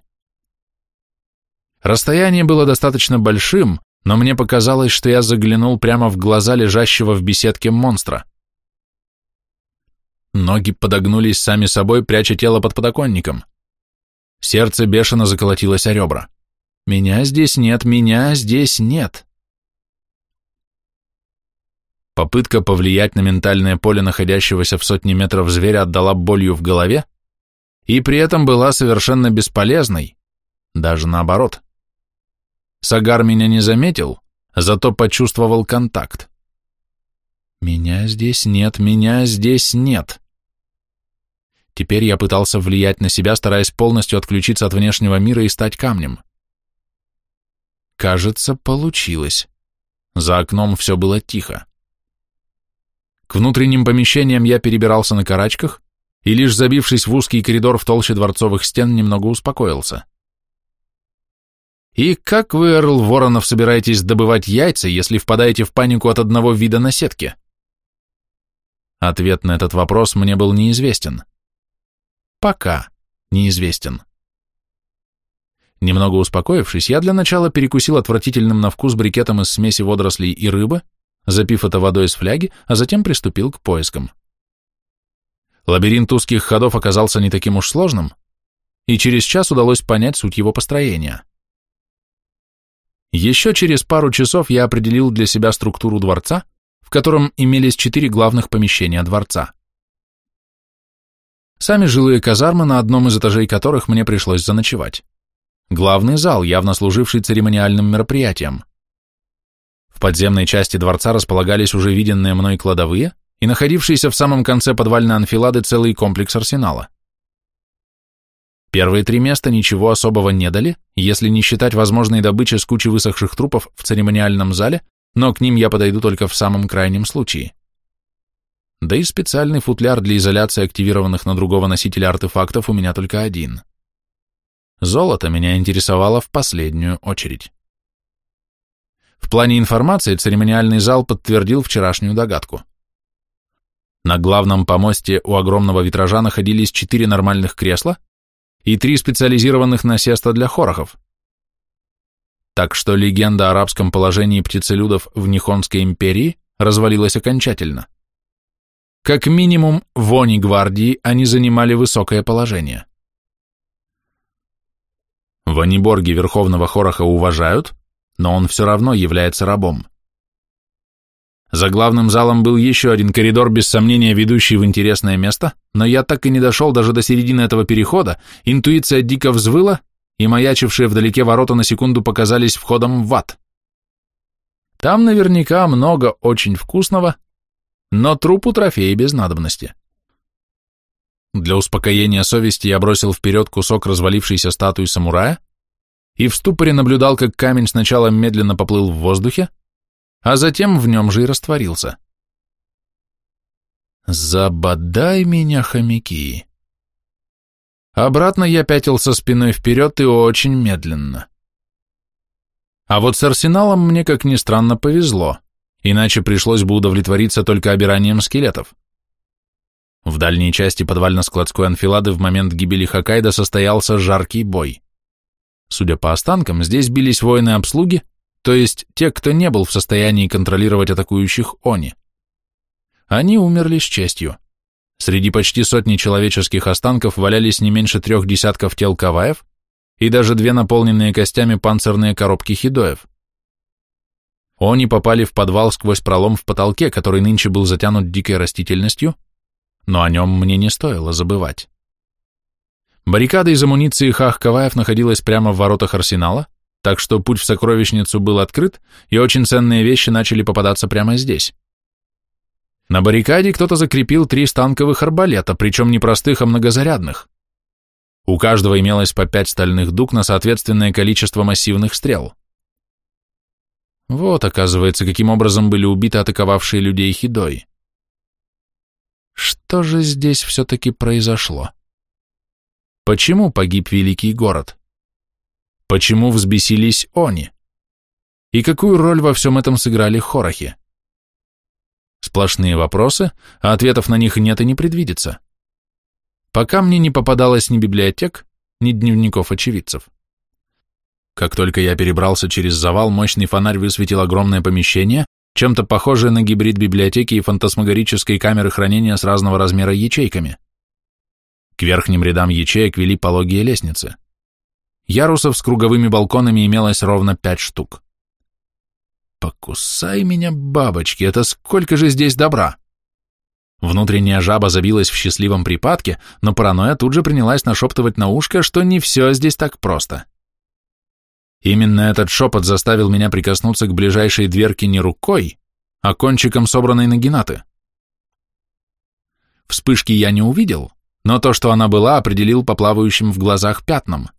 Расстояние было достаточно большим, но мне показалось, что я заглянул прямо в глаза лежащего в беседке монстра. Ноги подогнулись сами собой, пряча тело под подоконником. Сердце бешено заколотилось о ребра. «Меня здесь нет, меня здесь нет!» Попытка повлиять на ментальное поле находящегося в сотне метров зверя отдала болью в голове и при этом была совершенно бесполезной, даже наоборот. Сагар меня не заметил, зато почувствовал контакт. Меня здесь нет, меня здесь нет. Теперь я пытался влиять на себя, стараясь полностью отключиться от внешнего мира и стать камнем. Кажется, получилось. За окном все было тихо. К внутренним помещениям я перебирался на карачках и, лишь забившись в узкий коридор в толще дворцовых стен, немного успокоился. И как вы, Эрл Воронов, собираетесь добывать яйца, если впадаете в панику от одного вида на сетке? Ответ на этот вопрос мне был неизвестен. Пока неизвестен. Немного успокоившись, я для начала перекусил отвратительным на вкус брикетом из смеси водорослей и рыбы, запив это водой из фляги, а затем приступил к поискам. Лабиринт узких ходов оказался не таким уж сложным, и через час удалось понять суть его построения. Еще через пару часов я определил для себя структуру дворца, в котором имелись четыре главных помещения дворца. Сами жилые казармы, на одном из этажей которых мне пришлось заночевать. Главный зал, явно служивший церемониальным мероприятием. В подземной части дворца располагались уже виденные мной кладовые и находившийся в самом конце подвальной анфилады целый комплекс арсенала. Первые три места ничего особого не дали, если не считать возможной добычи с кучи высохших трупов в церемониальном зале, но к ним я подойду только в самом крайнем случае. Да и специальный футляр для изоляции активированных на другого носителя артефактов у меня только один. Золото меня интересовало в последнюю очередь. В плане информации церемониальный зал подтвердил вчерашнюю догадку. На главном помосте у огромного витража находились четыре нормальных кресла и три специализированных насеста для хорохов. Так что легенда о арабском положении птицелюдов в Нихонской империи развалилась окончательно. Как минимум, в Они гвардии они занимали высокое положение. В Аниборге Верховного Хороха уважают, но он все равно является рабом. За главным залом был еще один коридор, без сомнения ведущий в интересное место, но я так и не дошел даже до середины этого перехода, интуиция дико взвыла, и маячившие вдалеке ворота на секунду показались входом в ад. Там наверняка много очень вкусного, но трупу трофеи без надобности. Для успокоения совести я бросил вперед кусок развалившейся статуи самурая и в ступоре наблюдал, как камень сначала медленно поплыл в воздухе, а затем в нем же и растворился. Забодай меня, хомяки. Обратно я пятился спиной вперед и очень медленно. А вот с арсеналом мне, как ни странно, повезло, иначе пришлось бы удовлетвориться только обиранием скелетов. В дальней части подвально-складской анфилады в момент гибели Хоккайдо состоялся жаркий бой. Судя по останкам, здесь бились воины обслуги, то есть те, кто не был в состоянии контролировать атакующих они. Они умерли с честью. Среди почти сотни человеческих останков валялись не меньше трех десятков тел каваев и даже две наполненные костями панцирные коробки хидоев. Они попали в подвал сквозь пролом в потолке, который нынче был затянут дикой растительностью, но о нем мне не стоило забывать. Баррикада из амуниции Хах-Каваев находилась прямо в воротах арсенала, так что путь в сокровищницу был открыт, и очень ценные вещи начали попадаться прямо здесь. На баррикаде кто-то закрепил три станковых арбалета, причем не простых, а многозарядных. У каждого имелось по пять стальных дуг на соответственное количество массивных стрел. Вот, оказывается, каким образом были убиты атаковавшие людей Хидой. Что же здесь все-таки произошло? Почему погиб великий город? Почему взбесились они? И какую роль во всем этом сыграли хорохи? Сплошные вопросы, а ответов на них нет и не предвидится. Пока мне не попадалось ни библиотек, ни дневников очевидцев. Как только я перебрался через завал, мощный фонарь высветил огромное помещение, чем-то похожее на гибрид библиотеки и фантасмагорической камеры хранения с разного размера ячейками. К верхним рядам ячеек вели пологие лестницы. Ярусов с круговыми балконами имелось ровно пять штук. Покусай меня, бабочки, это сколько же здесь добра! Внутренняя жаба забилась в счастливом припадке, но паранойя тут же принялась нашептывать на ушко, что не все здесь так просто. Именно этот шепот заставил меня прикоснуться к ближайшей дверке не рукой, а кончиком собранной нагинаты. Вспышки я не увидел, но то, что она была, определил по плавающим в глазах пятнам.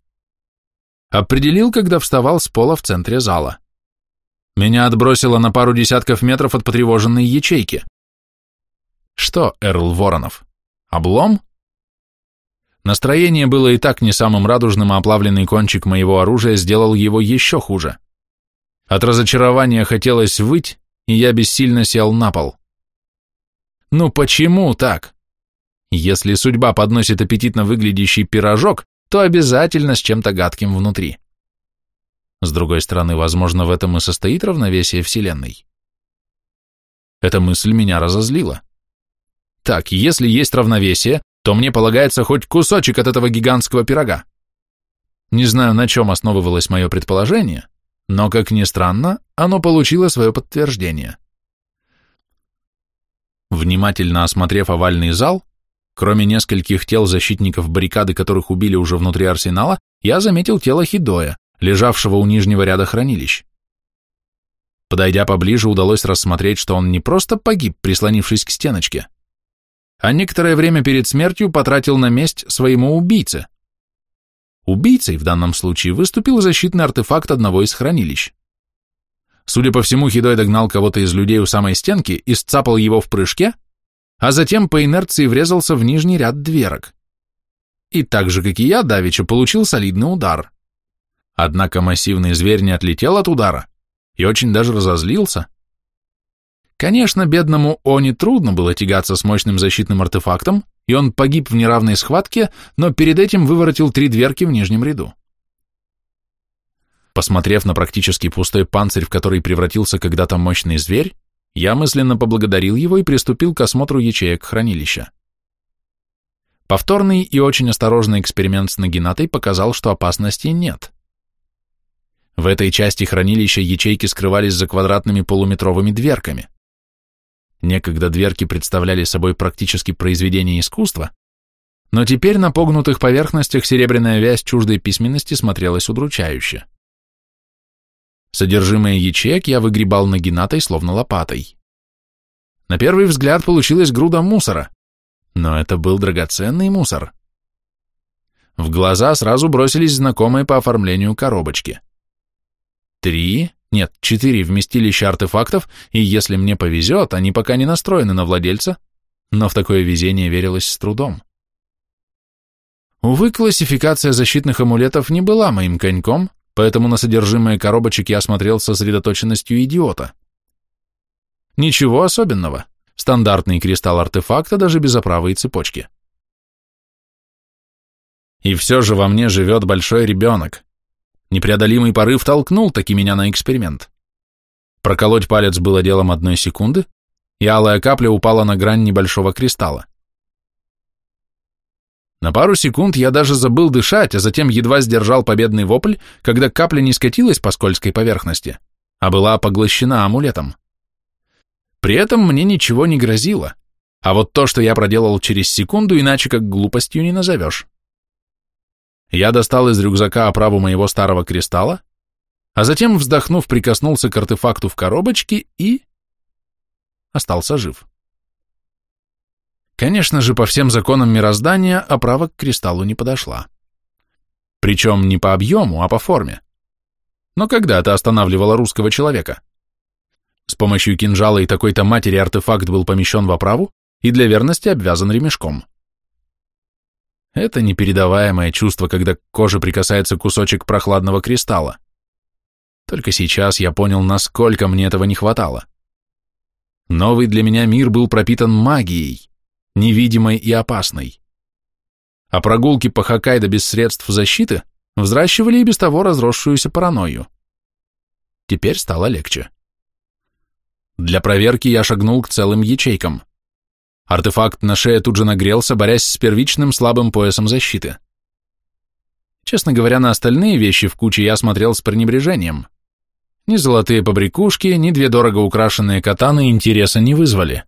Определил, когда вставал с пола в центре зала. Меня отбросило на пару десятков метров от потревоженной ячейки. Что, Эрл Воронов, облом? Настроение было и так не самым радужным, а оплавленный кончик моего оружия сделал его еще хуже. От разочарования хотелось выть, и я бессильно сел на пол. Ну почему так? Если судьба подносит аппетитно выглядящий пирожок, то обязательно с чем-то гадким внутри. С другой стороны, возможно, в этом и состоит равновесие Вселенной. Эта мысль меня разозлила. Так, если есть равновесие, то мне полагается хоть кусочек от этого гигантского пирога. Не знаю, на чем основывалось мое предположение, но, как ни странно, оно получило свое подтверждение. Внимательно осмотрев овальный зал, Кроме нескольких тел защитников баррикады, которых убили уже внутри арсенала, я заметил тело Хидоя, лежавшего у нижнего ряда хранилищ. Подойдя поближе, удалось рассмотреть, что он не просто погиб, прислонившись к стеночке, а некоторое время перед смертью потратил на месть своему убийце. Убийцей в данном случае выступил защитный артефакт одного из хранилищ. Судя по всему, Хидой догнал кого-то из людей у самой стенки и сцапал его в прыжке, а затем по инерции врезался в нижний ряд дверок. И так же, как и я, Давича получил солидный удар. Однако массивный зверь не отлетел от удара и очень даже разозлился. Конечно, бедному Они трудно было тягаться с мощным защитным артефактом, и он погиб в неравной схватке, но перед этим выворотил три дверки в нижнем ряду. Посмотрев на практически пустой панцирь, в который превратился когда-то мощный зверь, я мысленно поблагодарил его и приступил к осмотру ячеек хранилища. Повторный и очень осторожный эксперимент с нагинатой показал, что опасности нет. В этой части хранилища ячейки скрывались за квадратными полуметровыми дверками. Некогда дверки представляли собой практически произведение искусства, но теперь на погнутых поверхностях серебряная вязь чуждой письменности смотрелась удручающе. Содержимое ячеек я выгребал нагинатой, словно лопатой. На первый взгляд получилась груда мусора, но это был драгоценный мусор. В глаза сразу бросились знакомые по оформлению коробочки. Три, нет, четыре вместилища артефактов, и если мне повезет, они пока не настроены на владельца, но в такое везение верилось с трудом. Увы, классификация защитных амулетов не была моим коньком, поэтому на содержимое коробочек я смотрел со сосредоточенностью идиота. Ничего особенного. Стандартный кристалл артефакта даже без оправы и цепочки. И все же во мне живет большой ребенок. Непреодолимый порыв толкнул таки меня на эксперимент. Проколоть палец было делом одной секунды, и алая капля упала на грань небольшого кристалла. На пару секунд я даже забыл дышать, а затем едва сдержал победный вопль, когда капля не скатилась по скользкой поверхности, а была поглощена амулетом. При этом мне ничего не грозило, а вот то, что я проделал через секунду, иначе как глупостью не назовешь. Я достал из рюкзака оправу моего старого кристалла, а затем, вздохнув, прикоснулся к артефакту в коробочке и... остался жив. Конечно же, по всем законам мироздания оправа к кристаллу не подошла. Причем не по объему, а по форме. Но когда это останавливало русского человека? С помощью кинжала и такой-то матери артефакт был помещен в оправу и для верности обвязан ремешком. Это непередаваемое чувство, когда к коже прикасается кусочек прохладного кристалла. Только сейчас я понял, насколько мне этого не хватало. Новый для меня мир был пропитан магией, невидимой и опасной. А прогулки по Хоккайдо без средств защиты взращивали и без того разросшуюся паранойю. Теперь стало легче. Для проверки я шагнул к целым ячейкам. Артефакт на шее тут же нагрелся, борясь с первичным слабым поясом защиты. Честно говоря, на остальные вещи в куче я смотрел с пренебрежением. Ни золотые побрякушки, ни две дорого украшенные катаны интереса не вызвали.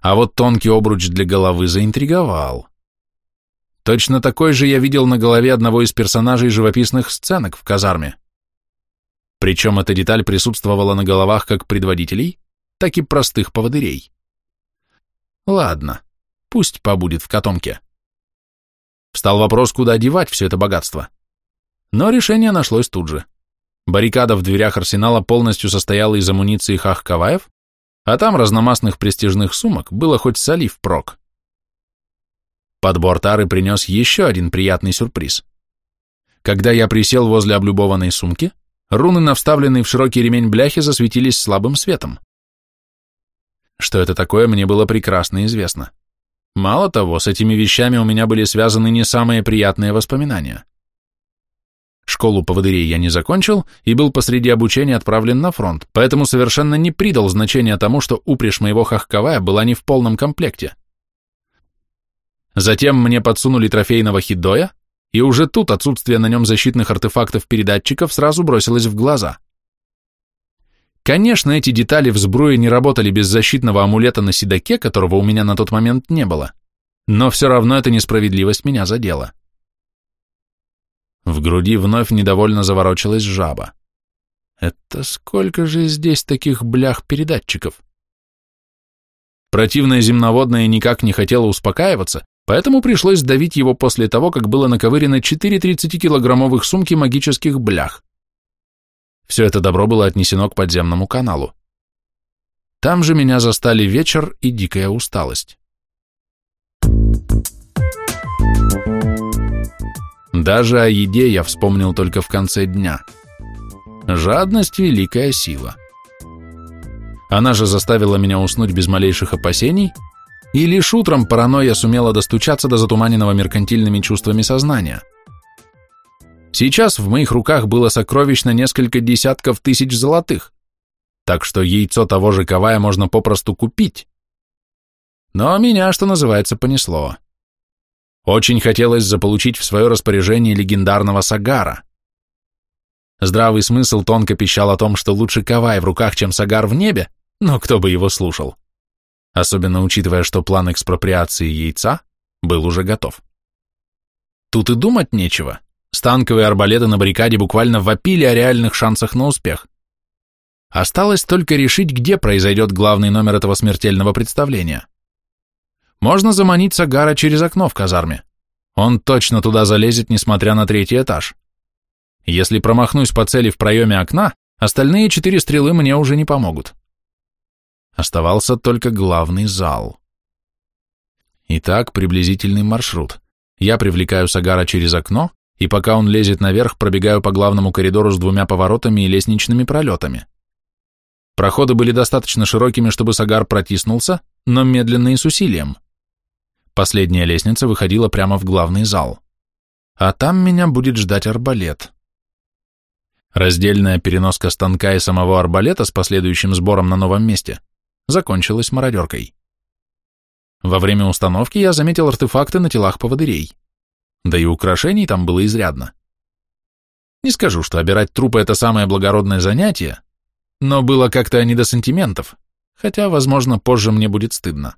А вот тонкий обруч для головы заинтриговал. Точно такой же я видел на голове одного из персонажей живописных сценок в казарме. Причем эта деталь присутствовала на головах как предводителей, так и простых поводырей. Ладно, пусть побудет в котомке. Встал вопрос, куда девать все это богатство. Но решение нашлось тут же. Баррикада в дверях арсенала полностью состояла из амуниции хахкаваев, а там разномастных престижных сумок было хоть соли впрок. Подбор тары принес еще один приятный сюрприз. Когда я присел возле облюбованной сумки, руны на вставленной в широкий ремень бляхи засветились слабым светом. Что это такое, мне было прекрасно известно. Мало того, с этими вещами у меня были связаны не самые приятные воспоминания. Школу поводырей я не закончил и был посреди обучения отправлен на фронт, поэтому совершенно не придал значения тому, что упряжь моего хахкавая была не в полном комплекте. Затем мне подсунули трофейного хидоя, и уже тут отсутствие на нем защитных артефактов-передатчиков сразу бросилось в глаза. Конечно, эти детали в сбруе не работали без защитного амулета на седаке, которого у меня на тот момент не было, но все равно эта несправедливость меня задела. В груди вновь недовольно заворочилась жаба. Это сколько же здесь таких блях-передатчиков? Противное земноводное никак не хотело успокаиваться, поэтому пришлось давить его после того, как было наковырено 4 30-килограммовых сумки магических блях. Все это добро было отнесено к подземному каналу. Там же меня застали вечер и дикая усталость. Даже о еде я вспомнил только в конце дня. Жадность — великая сила. Она же заставила меня уснуть без малейших опасений, и лишь утром паранойя сумела достучаться до затуманенного меркантильными чувствами сознания. Сейчас в моих руках было сокровищ на несколько десятков тысяч золотых, так что яйцо того же Кавая можно попросту купить. Но меня, что называется, понесло. Очень хотелось заполучить в свое распоряжение легендарного Сагара. Здравый смысл тонко пищал о том, что лучше Кавай в руках, чем Сагар в небе, но кто бы его слушал? Особенно учитывая, что план экспроприации яйца был уже готов. Тут и думать нечего. Станковые арбалеты на баррикаде буквально вопили о реальных шансах на успех. Осталось только решить, где произойдет главный номер этого смертельного представления. Можно заманить Сагара через окно в казарме. Он точно туда залезет, несмотря на третий этаж. Если промахнусь по цели в проеме окна, остальные четыре стрелы мне уже не помогут. Оставался только главный зал. Итак, приблизительный маршрут. Я привлекаю Сагара через окно, и пока он лезет наверх, пробегаю по главному коридору с двумя поворотами и лестничными пролетами. Проходы были достаточно широкими, чтобы Сагар протиснулся, но медленно и с усилием. Последняя лестница выходила прямо в главный зал. А там меня будет ждать арбалет. Раздельная переноска станка и самого арбалета с последующим сбором на новом месте закончилась мародеркой. Во время установки я заметил артефакты на телах поводырей да и украшений там было изрядно. Не скажу, что обирать трупы – это самое благородное занятие, но было как-то не до сантиментов, хотя, возможно, позже мне будет стыдно.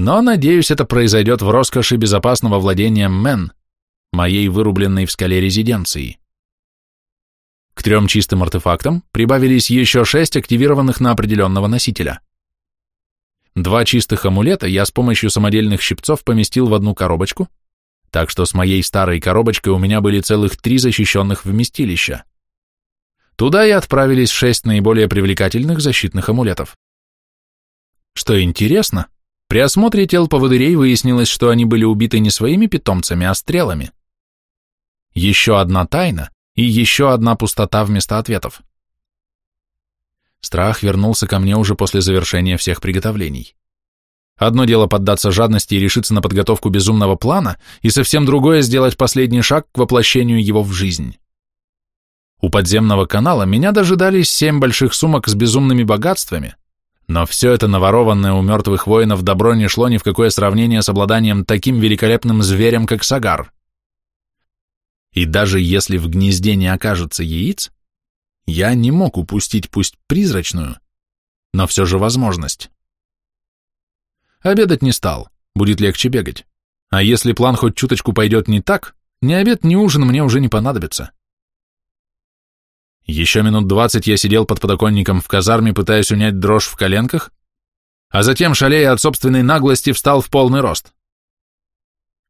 Но, надеюсь, это произойдет в роскоши безопасного владения Мен, моей вырубленной в скале резиденции. К трем чистым артефактам прибавились еще шесть активированных на определенного носителя. Два чистых амулета я с помощью самодельных щипцов поместил в одну коробочку, так что с моей старой коробочкой у меня были целых три защищенных вместилища. Туда и отправились шесть наиболее привлекательных защитных амулетов. Что интересно, при осмотре тел поводырей выяснилось, что они были убиты не своими питомцами, а стрелами. Еще одна тайна и еще одна пустота вместо ответов. Страх вернулся ко мне уже после завершения всех приготовлений. Одно дело поддаться жадности и решиться на подготовку безумного плана, и совсем другое сделать последний шаг к воплощению его в жизнь. У подземного канала меня дожидались семь больших сумок с безумными богатствами, но все это наворованное у мертвых воинов добро не шло ни в какое сравнение с обладанием таким великолепным зверем, как Сагар. И даже если в гнезде не окажется яиц, я не мог упустить пусть призрачную, но все же возможность. Обедать не стал, будет легче бегать. А если план хоть чуточку пойдет не так, ни обед, ни ужин мне уже не понадобится. Еще минут двадцать я сидел под подоконником в казарме, пытаясь унять дрожь в коленках, а затем, шалея от собственной наглости, встал в полный рост.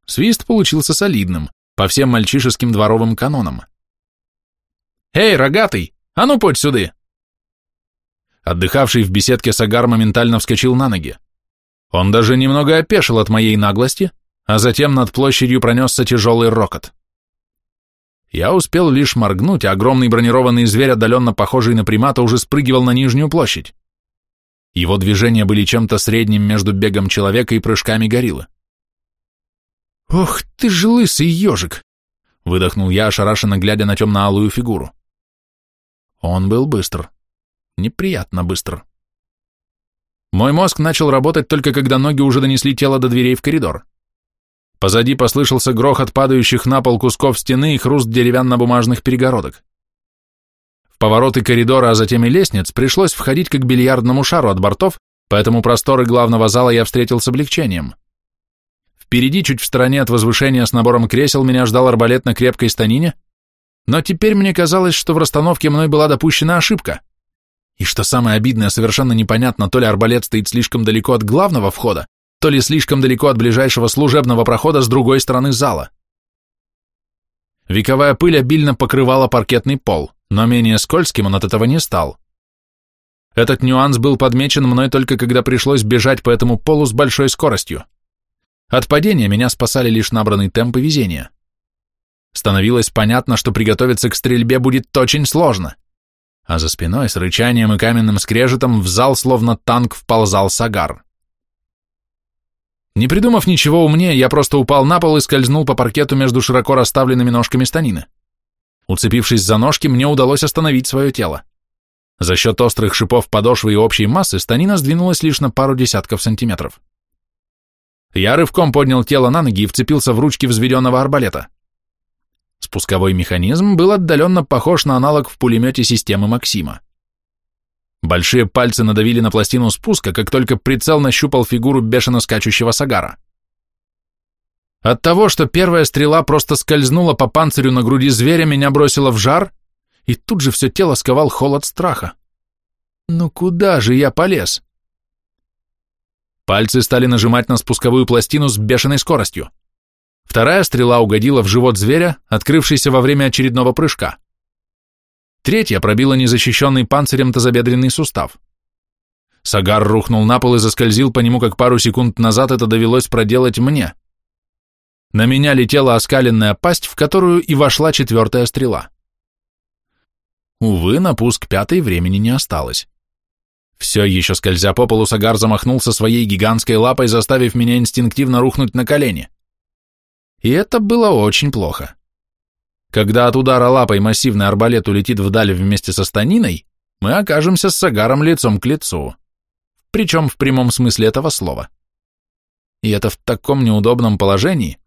Свист получился солидным, по всем мальчишеским дворовым канонам. «Эй, рогатый, а ну подь сюды!» Отдыхавший в беседке Сагар моментально вскочил на ноги. Он даже немного опешил от моей наглости, а затем над площадью пронесся тяжелый рокот. Я успел лишь моргнуть, а огромный бронированный зверь, отдаленно похожий на примата, уже спрыгивал на нижнюю площадь. Его движения были чем-то средним между бегом человека и прыжками гориллы. «Ох ты ж лысый ежик!» — выдохнул я, ошарашенно глядя на темно-алую фигуру. Он был быстр. Неприятно быстр. Мой мозг начал работать только когда ноги уже донесли тело до дверей в коридор. Позади послышался грохот падающих на пол кусков стены и хруст деревянно-бумажных перегородок. В повороты коридора, а затем и лестниц пришлось входить как бильярдному шару от бортов, поэтому просторы главного зала я встретил с облегчением. Впереди, чуть в стороне от возвышения с набором кресел, меня ждал арбалет на крепкой станине, Но теперь мне казалось, что в расстановке мной была допущена ошибка. И что самое обидное, совершенно непонятно, то ли арбалет стоит слишком далеко от главного входа, то ли слишком далеко от ближайшего служебного прохода с другой стороны зала. Вековая пыль обильно покрывала паркетный пол, но менее скользким он от этого не стал. Этот нюанс был подмечен мной только когда пришлось бежать по этому полу с большой скоростью. От падения меня спасали лишь набранный темп и везение. Становилось понятно, что приготовиться к стрельбе будет очень сложно. А за спиной с рычанием и каменным скрежетом в зал словно танк вползал Сагар. Не придумав ничего умнее, я просто упал на пол и скользнул по паркету между широко расставленными ножками станины. Уцепившись за ножки, мне удалось остановить свое тело. За счет острых шипов подошвы и общей массы станина сдвинулась лишь на пару десятков сантиметров. Я рывком поднял тело на ноги и вцепился в ручки взведенного арбалета. Спусковой механизм был отдаленно похож на аналог в пулемете системы Максима. Большие пальцы надавили на пластину спуска, как только прицел нащупал фигуру бешено скачущего Сагара. От того, что первая стрела просто скользнула по панцирю на груди зверя, меня бросило в жар, и тут же все тело сковал холод страха. Ну куда же я полез? Пальцы стали нажимать на спусковую пластину с бешеной скоростью. Вторая стрела угодила в живот зверя, открывшийся во время очередного прыжка. Третья пробила незащищенный панцирем тазобедренный сустав. Сагар рухнул на пол и заскользил по нему, как пару секунд назад это довелось проделать мне. На меня летела оскаленная пасть, в которую и вошла четвертая стрела. Увы, на пуск пятой времени не осталось. Все еще скользя по полу, Сагар замахнулся своей гигантской лапой, заставив меня инстинктивно рухнуть на колени. И это было очень плохо. Когда от удара лапой массивный арбалет улетит вдаль вместе со станиной, мы окажемся с Сагаром лицом к лицу. Причем в прямом смысле этого слова. И это в таком неудобном положении.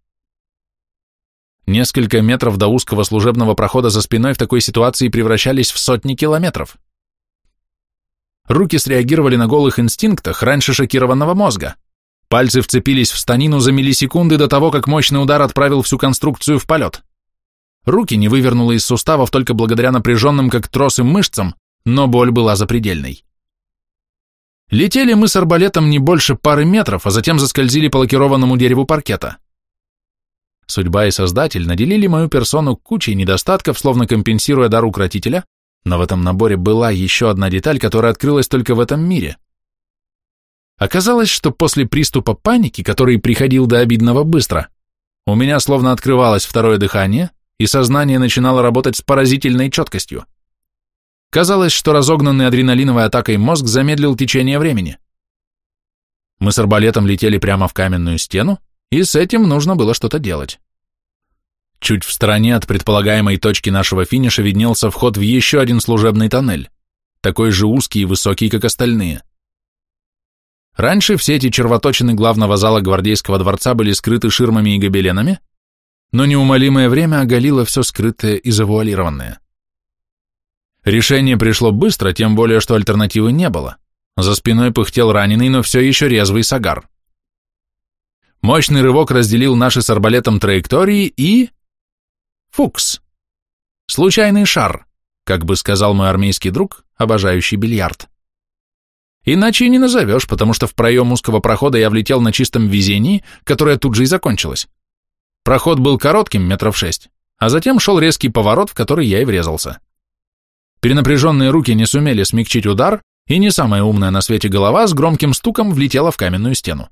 Несколько метров до узкого служебного прохода за спиной в такой ситуации превращались в сотни километров. Руки среагировали на голых инстинктах раньше шокированного мозга. Пальцы вцепились в станину за миллисекунды до того, как мощный удар отправил всю конструкцию в полет. Руки не вывернуло из суставов только благодаря напряженным, как тросы, мышцам, но боль была запредельной. Летели мы с арбалетом не больше пары метров, а затем заскользили по лакированному дереву паркета. Судьба и Создатель наделили мою персону кучей недостатков, словно компенсируя дар укротителя, но в этом наборе была еще одна деталь, которая открылась только в этом мире. Оказалось, что после приступа паники, который приходил до обидного быстро, у меня словно открывалось второе дыхание, и сознание начинало работать с поразительной четкостью. Казалось, что разогнанный адреналиновой атакой мозг замедлил течение времени. Мы с арбалетом летели прямо в каменную стену, и с этим нужно было что-то делать. Чуть в стороне от предполагаемой точки нашего финиша виднелся вход в еще один служебный тоннель, такой же узкий и высокий, как остальные. Раньше все эти червоточины главного зала гвардейского дворца были скрыты ширмами и гобеленами, но неумолимое время оголило все скрытое и завуалированное. Решение пришло быстро, тем более, что альтернативы не было. За спиной пыхтел раненый, но все еще резвый сагар. Мощный рывок разделил наши с арбалетом траектории и... Фукс. Случайный шар, как бы сказал мой армейский друг, обожающий бильярд. Иначе и не назовешь, потому что в проем узкого прохода я влетел на чистом везении, которое тут же и закончилось. Проход был коротким, метров шесть, а затем шел резкий поворот, в который я и врезался. Перенапряженные руки не сумели смягчить удар, и не самая умная на свете голова с громким стуком влетела в каменную стену.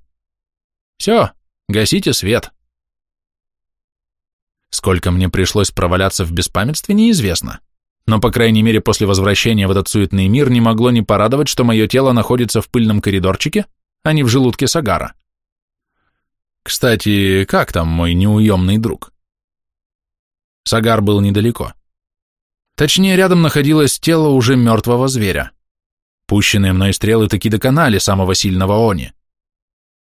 Все, гасите свет. Сколько мне пришлось проваляться в беспамятстве, неизвестно. Но, по крайней мере, после возвращения в этот суетный мир не могло не порадовать, что мое тело находится в пыльном коридорчике, а не в желудке Сагара. Кстати, как там мой неуемный друг? Сагар был недалеко. Точнее, рядом находилось тело уже мертвого зверя. Пущенные мной стрелы таки доконали самого сильного Они.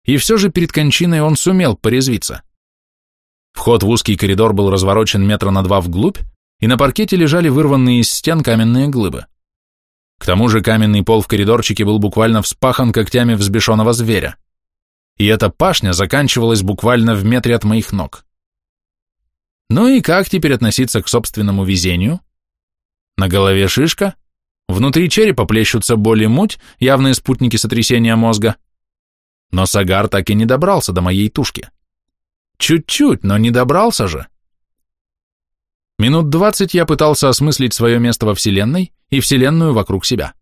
И все же перед кончиной он сумел порезвиться. Вход в узкий коридор был разворочен метра на два вглубь, и на паркете лежали вырванные из стен каменные глыбы. К тому же каменный пол в коридорчике был буквально вспахан когтями взбешенного зверя и эта пашня заканчивалась буквально в метре от моих ног. Ну и как теперь относиться к собственному везению? На голове шишка, внутри черепа плещутся боли муть, явные спутники сотрясения мозга. Но Сагар так и не добрался до моей тушки. Чуть-чуть, но не добрался же. Минут двадцать я пытался осмыслить свое место во Вселенной и Вселенную вокруг себя.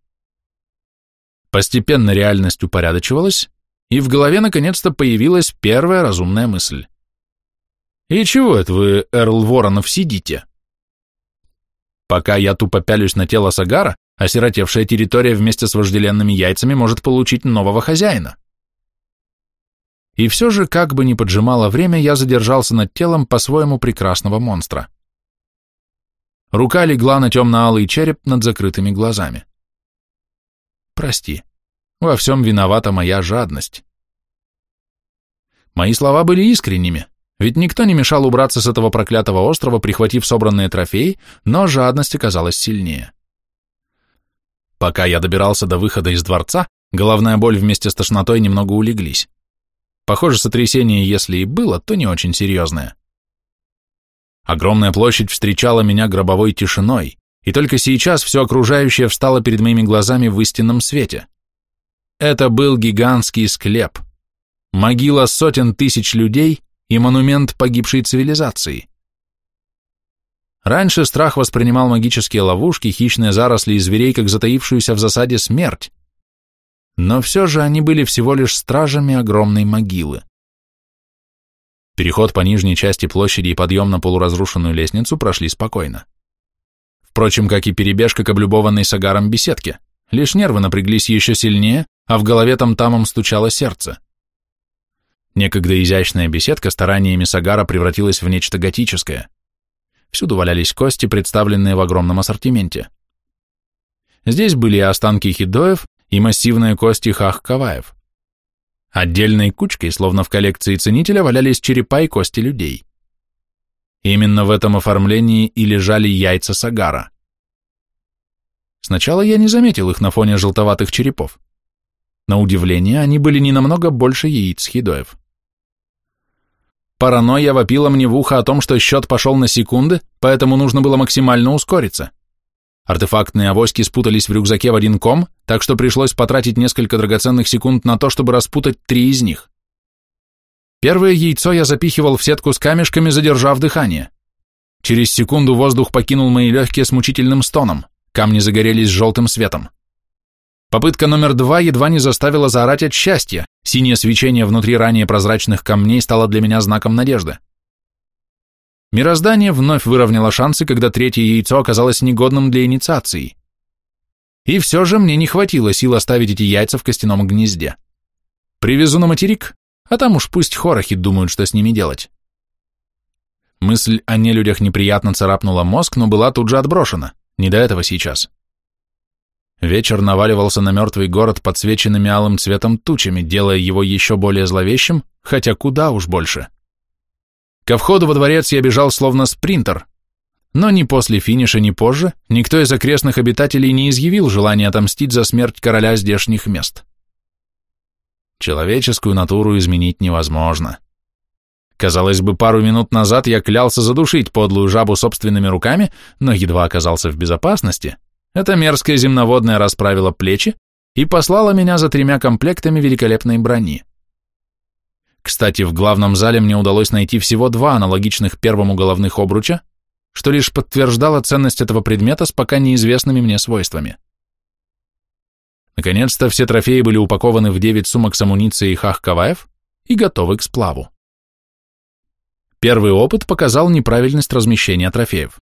Постепенно реальность упорядочивалась, и в голове наконец-то появилась первая разумная мысль. «И чего это вы, Эрл Воронов, сидите?» Пока я тупо пялюсь на тело Сагара, осиротевшая территория вместе с вожделенными яйцами может получить нового хозяина. И все же, как бы ни поджимало время, я задержался над телом по-своему прекрасного монстра. Рука легла на темно-алый череп над закрытыми глазами. Прости, во всем виновата моя жадность. Мои слова были искренними, ведь никто не мешал убраться с этого проклятого острова, прихватив собранные трофеи, но жадность оказалась сильнее. Пока я добирался до выхода из дворца, головная боль вместе с тошнотой немного улеглись. Похоже, сотрясение, если и было, то не очень серьезное. Огромная площадь встречала меня гробовой тишиной, и только сейчас все окружающее встало перед моими глазами в истинном свете. Это был гигантский склеп, могила сотен тысяч людей и монумент погибшей цивилизации. Раньше страх воспринимал магические ловушки, хищные заросли и зверей, как затаившуюся в засаде смерть. Но все же они были всего лишь стражами огромной могилы. Переход по нижней части площади и подъем на полуразрушенную лестницу прошли спокойно. Впрочем, как и перебежка к облюбованной сагаром беседке, лишь нервы напряглись еще сильнее, а в голове там-тамом стучало сердце. Некогда изящная беседка стараниями Сагара превратилась в нечто готическое. Всюду валялись кости, представленные в огромном ассортименте. Здесь были и останки хидоев, и массивные кости хах-каваев. Отдельной кучкой, словно в коллекции ценителя, валялись черепа и кости людей. Именно в этом оформлении и лежали яйца Сагара. Сначала я не заметил их на фоне желтоватых черепов. На удивление, они были не намного больше яиц хидоев. Паранойя вопила мне в ухо о том, что счет пошел на секунды, поэтому нужно было максимально ускориться. Артефактные авоськи спутались в рюкзаке в один ком, так что пришлось потратить несколько драгоценных секунд на то, чтобы распутать три из них. Первое яйцо я запихивал в сетку с камешками, задержав дыхание. Через секунду воздух покинул мои легкие с мучительным стоном, камни загорелись желтым светом. Попытка номер два едва не заставила заорать от счастья, синее свечение внутри ранее прозрачных камней стало для меня знаком надежды. Мироздание вновь выровняло шансы, когда третье яйцо оказалось негодным для инициации. И все же мне не хватило сил оставить эти яйца в костяном гнезде. Привезу на материк, а там уж пусть хорохи думают, что с ними делать. Мысль о нелюдях неприятно царапнула мозг, но была тут же отброшена. Не до этого сейчас. Вечер наваливался на мертвый город подсвеченными алым цветом тучами, делая его еще более зловещим, хотя куда уж больше. Ко входу во дворец я бежал словно спринтер, но ни после финиша, ни позже никто из окрестных обитателей не изъявил желания отомстить за смерть короля здешних мест. Человеческую натуру изменить невозможно. Казалось бы, пару минут назад я клялся задушить подлую жабу собственными руками, но едва оказался в безопасности. Эта мерзкая земноводная расправила плечи и послала меня за тремя комплектами великолепной брони. Кстати, в главном зале мне удалось найти всего два аналогичных первому головных обруча, что лишь подтверждало ценность этого предмета с пока неизвестными мне свойствами. Наконец-то все трофеи были упакованы в 9 сумок с амуницией хах-каваев и готовы к сплаву. Первый опыт показал неправильность размещения трофеев.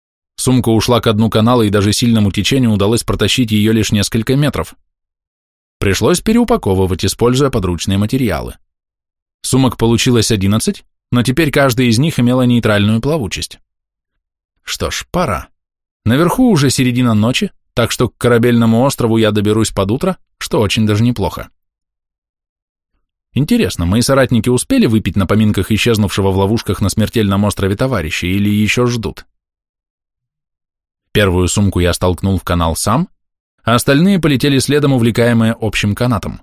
Сумка ушла к дну канала, и даже сильному течению удалось протащить ее лишь несколько метров. Пришлось переупаковывать, используя подручные материалы. Сумок получилось 11, но теперь каждая из них имела нейтральную плавучесть. Что ж, пора. Наверху уже середина ночи, так что к корабельному острову я доберусь под утро, что очень даже неплохо. Интересно, мои соратники успели выпить на поминках исчезнувшего в ловушках на смертельном острове товарища или еще ждут? Первую сумку я столкнул в канал сам, а остальные полетели следом, увлекаемые общим канатом.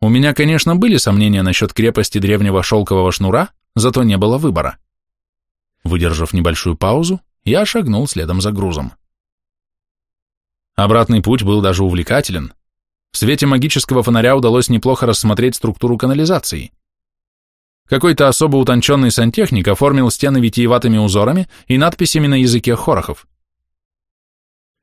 У меня, конечно, были сомнения насчет крепости древнего шелкового шнура, зато не было выбора. Выдержав небольшую паузу, я шагнул следом за грузом. Обратный путь был даже увлекателен. В свете магического фонаря удалось неплохо рассмотреть структуру канализации. Какой-то особо утонченный сантехник оформил стены витиеватыми узорами и надписями на языке хорохов.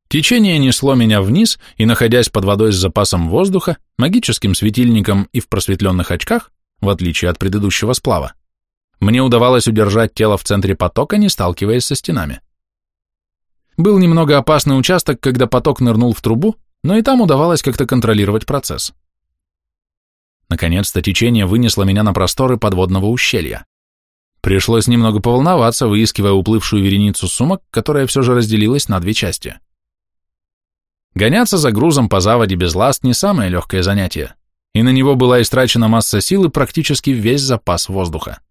Течение несло меня вниз, и, находясь под водой с запасом воздуха, магическим светильником и в просветленных очках, в отличие от предыдущего сплава, мне удавалось удержать тело в центре потока, не сталкиваясь со стенами. Был немного опасный участок, когда поток нырнул в трубу, но и там удавалось как-то контролировать процесс. Наконец-то течение вынесло меня на просторы подводного ущелья. Пришлось немного поволноваться, выискивая уплывшую вереницу сумок, которая все же разделилась на две части. Гоняться за грузом по заводе без ласт не самое легкое занятие, и на него была истрачена масса сил и практически весь запас воздуха.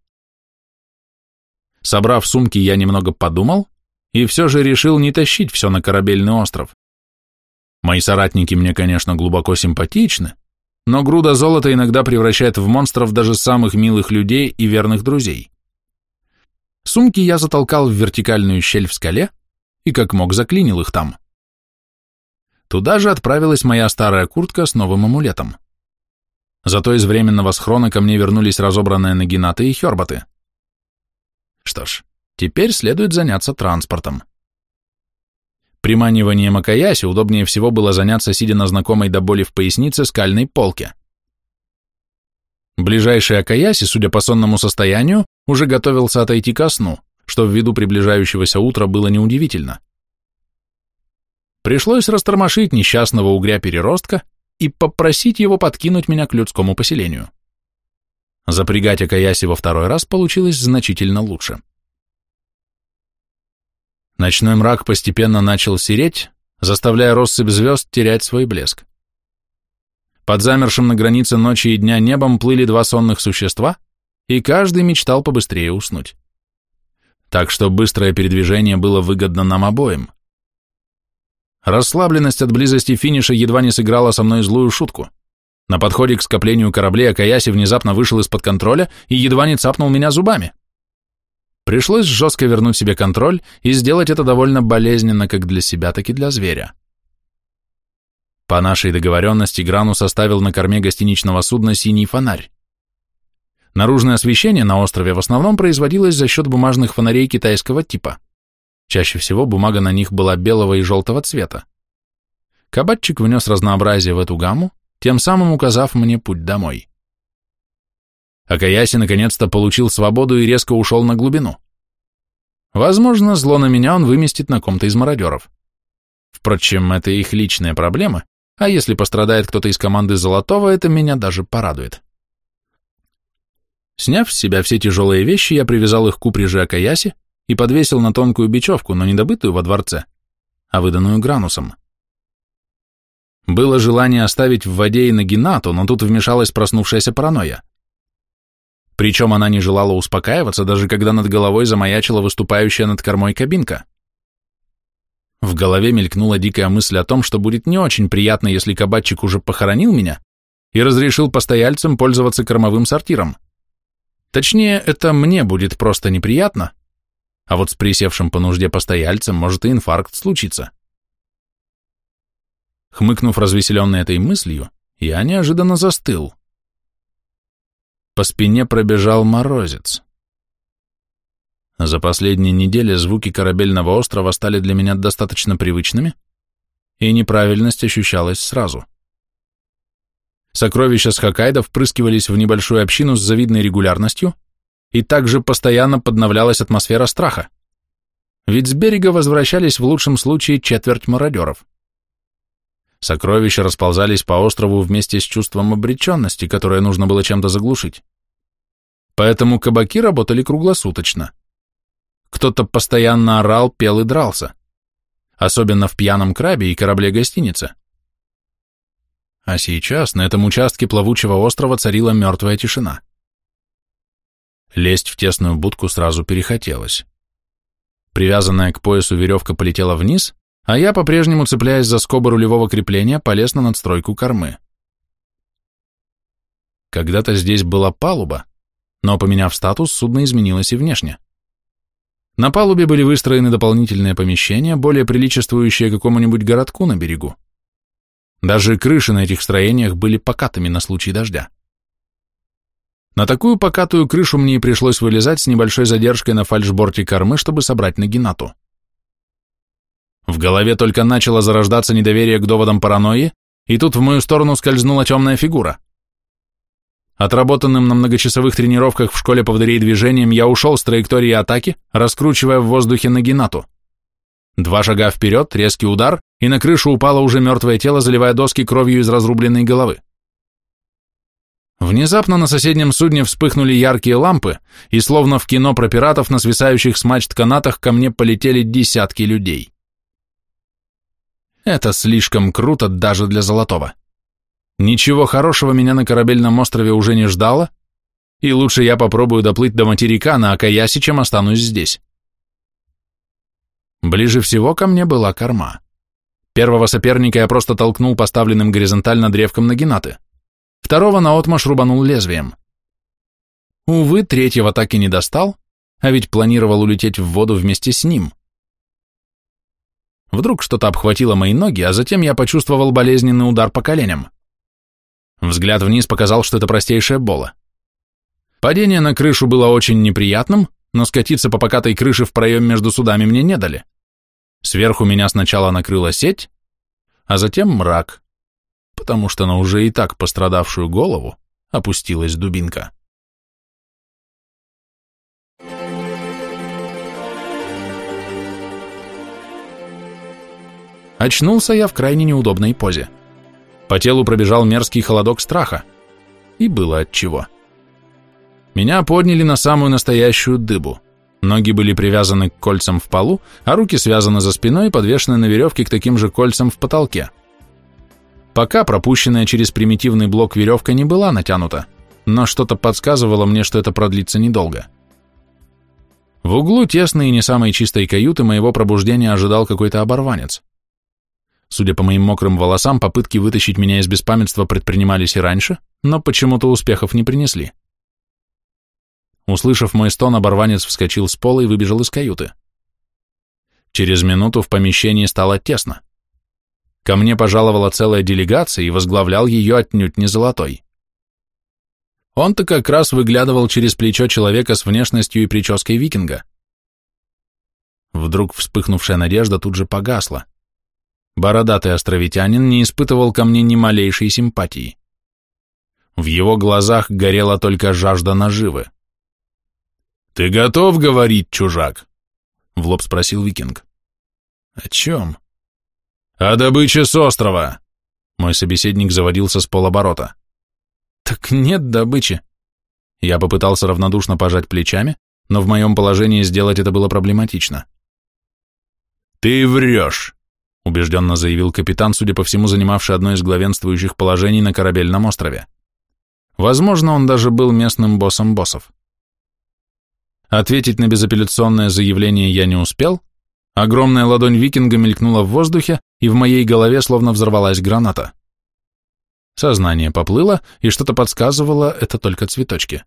Собрав сумки, я немного подумал и все же решил не тащить все на корабельный остров. Мои соратники мне, конечно, глубоко симпатичны, но груда золота иногда превращает в монстров даже самых милых людей и верных друзей. Сумки я затолкал в вертикальную щель в скале и как мог заклинил их там. Туда же отправилась моя старая куртка с новым амулетом. Зато из временного схрона ко мне вернулись разобранные нагинаты и хербаты. Что ж, теперь следует заняться транспортом. Приманиванием Акаяси удобнее всего было заняться, сидя на знакомой до боли в пояснице скальной полке. Ближайший Акаяси, судя по сонному состоянию, уже готовился отойти ко сну, что ввиду приближающегося утра было неудивительно. Пришлось растормошить несчастного угря-переростка и попросить его подкинуть меня к людскому поселению. Запрягать Акаяси во второй раз получилось значительно лучше. Ночной мрак постепенно начал сереть, заставляя россыпь звезд терять свой блеск. Под замершим на границе ночи и дня небом плыли два сонных существа, и каждый мечтал побыстрее уснуть. Так что быстрое передвижение было выгодно нам обоим. Расслабленность от близости финиша едва не сыграла со мной злую шутку. На подходе к скоплению кораблей Акаяси внезапно вышел из-под контроля и едва не цапнул меня зубами. Пришлось жестко вернуть себе контроль и сделать это довольно болезненно как для себя, так и для зверя. По нашей договоренности Грану составил на корме гостиничного судна синий фонарь. Наружное освещение на острове в основном производилось за счет бумажных фонарей китайского типа – Чаще всего бумага на них была белого и желтого цвета. Кабатчик внес разнообразие в эту гамму, тем самым указав мне путь домой. Акаяси наконец-то получил свободу и резко ушел на глубину. Возможно, зло на меня он выместит на ком-то из мародеров. Впрочем, это их личная проблема, а если пострадает кто-то из команды Золотого, это меня даже порадует. Сняв с себя все тяжелые вещи, я привязал их к упряжи Акаяси и подвесил на тонкую бечевку, но не добытую во дворце, а выданную Гранусом. Было желание оставить в воде и Нагинату, но тут вмешалась проснувшаяся паранойя. Причем она не желала успокаиваться, даже когда над головой замаячила выступающая над кормой кабинка. В голове мелькнула дикая мысль о том, что будет не очень приятно, если кабачик уже похоронил меня и разрешил постояльцам пользоваться кормовым сортиром. Точнее, это мне будет просто неприятно, а вот с присевшим по нужде постояльцем может и инфаркт случиться. Хмыкнув развеселенной этой мыслью, я неожиданно застыл. По спине пробежал морозец. За последние недели звуки корабельного острова стали для меня достаточно привычными, и неправильность ощущалась сразу. Сокровища с Хоккайдо впрыскивались в небольшую общину с завидной регулярностью, и также постоянно подновлялась атмосфера страха. Ведь с берега возвращались в лучшем случае четверть мародеров. Сокровища расползались по острову вместе с чувством обреченности, которое нужно было чем-то заглушить. Поэтому кабаки работали круглосуточно. Кто-то постоянно орал, пел и дрался. Особенно в пьяном крабе и корабле гостиницы. А сейчас на этом участке плавучего острова царила мертвая тишина. Лезть в тесную будку сразу перехотелось. Привязанная к поясу веревка полетела вниз, а я, по-прежнему цепляясь за скобы рулевого крепления, полез на надстройку кормы. Когда-то здесь была палуба, но, поменяв статус, судно изменилось и внешне. На палубе были выстроены дополнительные помещения, более приличествующие какому-нибудь городку на берегу. Даже крыши на этих строениях были покатыми на случай дождя. На такую покатую крышу мне и пришлось вылезать с небольшой задержкой на фальшборте кормы, чтобы собрать нагинату. В голове только начало зарождаться недоверие к доводам паранойи, и тут в мою сторону скользнула темная фигура. Отработанным на многочасовых тренировках в школе поводырей движением я ушел с траектории атаки, раскручивая в воздухе нагинату. Два шага вперед, резкий удар, и на крышу упало уже мертвое тело, заливая доски кровью из разрубленной головы. Внезапно на соседнем судне вспыхнули яркие лампы, и словно в кино про пиратов на свисающих с мачт канатах ко мне полетели десятки людей. Это слишком круто даже для Золотого. Ничего хорошего меня на корабельном острове уже не ждало, и лучше я попробую доплыть до материка на Акаясе, чем останусь здесь. Ближе всего ко мне была корма. Первого соперника я просто толкнул поставленным горизонтально древком нагинаты второго наотмашь рубанул лезвием. Увы, третьего так и не достал, а ведь планировал улететь в воду вместе с ним. Вдруг что-то обхватило мои ноги, а затем я почувствовал болезненный удар по коленям. Взгляд вниз показал, что это простейшая бола. Падение на крышу было очень неприятным, но скатиться по покатой крыше в проем между судами мне не дали. Сверху меня сначала накрыла сеть, а затем мрак, потому что на уже и так пострадавшую голову опустилась дубинка. Очнулся я в крайне неудобной позе. По телу пробежал мерзкий холодок страха. И было отчего. Меня подняли на самую настоящую дыбу. Ноги были привязаны к кольцам в полу, а руки связаны за спиной и подвешены на веревке к таким же кольцам в потолке. Пока пропущенная через примитивный блок веревка не была натянута, но что-то подсказывало мне, что это продлится недолго. В углу тесной и не самой чистой каюты моего пробуждения ожидал какой-то оборванец. Судя по моим мокрым волосам, попытки вытащить меня из беспамятства предпринимались и раньше, но почему-то успехов не принесли. Услышав мой стон, оборванец вскочил с пола и выбежал из каюты. Через минуту в помещении стало тесно. Ко мне пожаловала целая делегация и возглавлял ее отнюдь не золотой. Он-то как раз выглядывал через плечо человека с внешностью и прической викинга. Вдруг вспыхнувшая надежда тут же погасла. Бородатый островитянин не испытывал ко мне ни малейшей симпатии. В его глазах горела только жажда наживы. «Ты готов говорить, чужак?» — в лоб спросил викинг. «О чем?» «О добыче с острова!» Мой собеседник заводился с полоборота. «Так нет добычи!» Я попытался равнодушно пожать плечами, но в моем положении сделать это было проблематично. «Ты врешь!» — убежденно заявил капитан, судя по всему, занимавший одно из главенствующих положений на корабельном острове. Возможно, он даже был местным боссом боссов. Ответить на безапелляционное заявление я не успел, огромная ладонь викинга мелькнула в воздухе, и в моей голове словно взорвалась граната. Сознание поплыло, и что-то подсказывало, это только цветочки.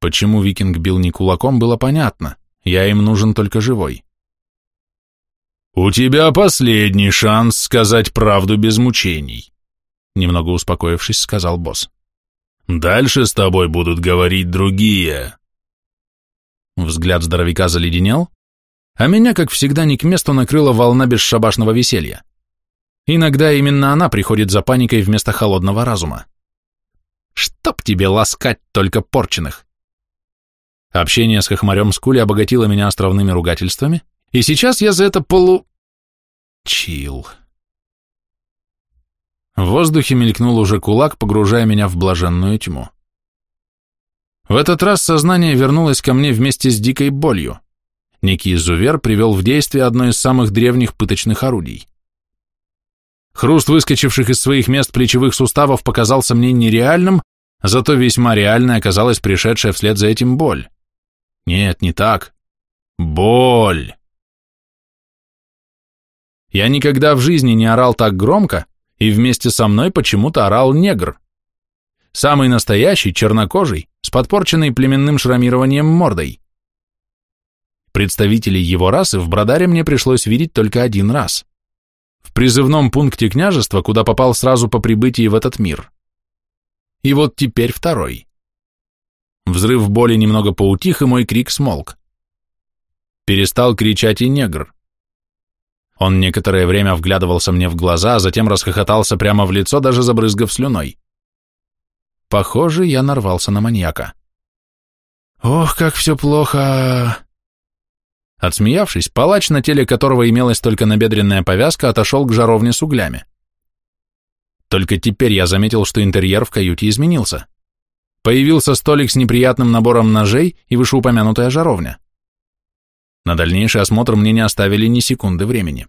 Почему викинг бил не кулаком, было понятно. Я им нужен только живой. «У тебя последний шанс сказать правду без мучений», немного успокоившись, сказал босс. «Дальше с тобой будут говорить другие». Взгляд здоровяка заледенел, а меня, как всегда, не к месту накрыла волна бесшабашного веселья. Иногда именно она приходит за паникой вместо холодного разума. Чтоб тебе ласкать только порченых. Общение с хохмарем Скули обогатило меня островными ругательствами, и сейчас я за это полу... Чил. В воздухе мелькнул уже кулак, погружая меня в блаженную тьму. В этот раз сознание вернулось ко мне вместе с дикой болью некий изувер привел в действие одно из самых древних пыточных орудий. Хруст выскочивших из своих мест плечевых суставов показался мне нереальным, зато весьма реальной оказалась пришедшая вслед за этим боль. Нет, не так. Боль. Я никогда в жизни не орал так громко, и вместе со мной почему-то орал негр. Самый настоящий, чернокожий, с подпорченной племенным шрамированием мордой. Представителей его расы в Брадаре мне пришлось видеть только один раз. В призывном пункте княжества, куда попал сразу по прибытии в этот мир. И вот теперь второй. Взрыв боли немного поутих, и мой крик смолк. Перестал кричать и негр. Он некоторое время вглядывался мне в глаза, а затем расхохотался прямо в лицо, даже забрызгав слюной. Похоже, я нарвался на маньяка. «Ох, как все плохо!» Отсмеявшись, палач, на теле которого имелась только набедренная повязка, отошел к жаровне с углями. Только теперь я заметил, что интерьер в каюте изменился. Появился столик с неприятным набором ножей и вышеупомянутая жаровня. На дальнейший осмотр мне не оставили ни секунды времени.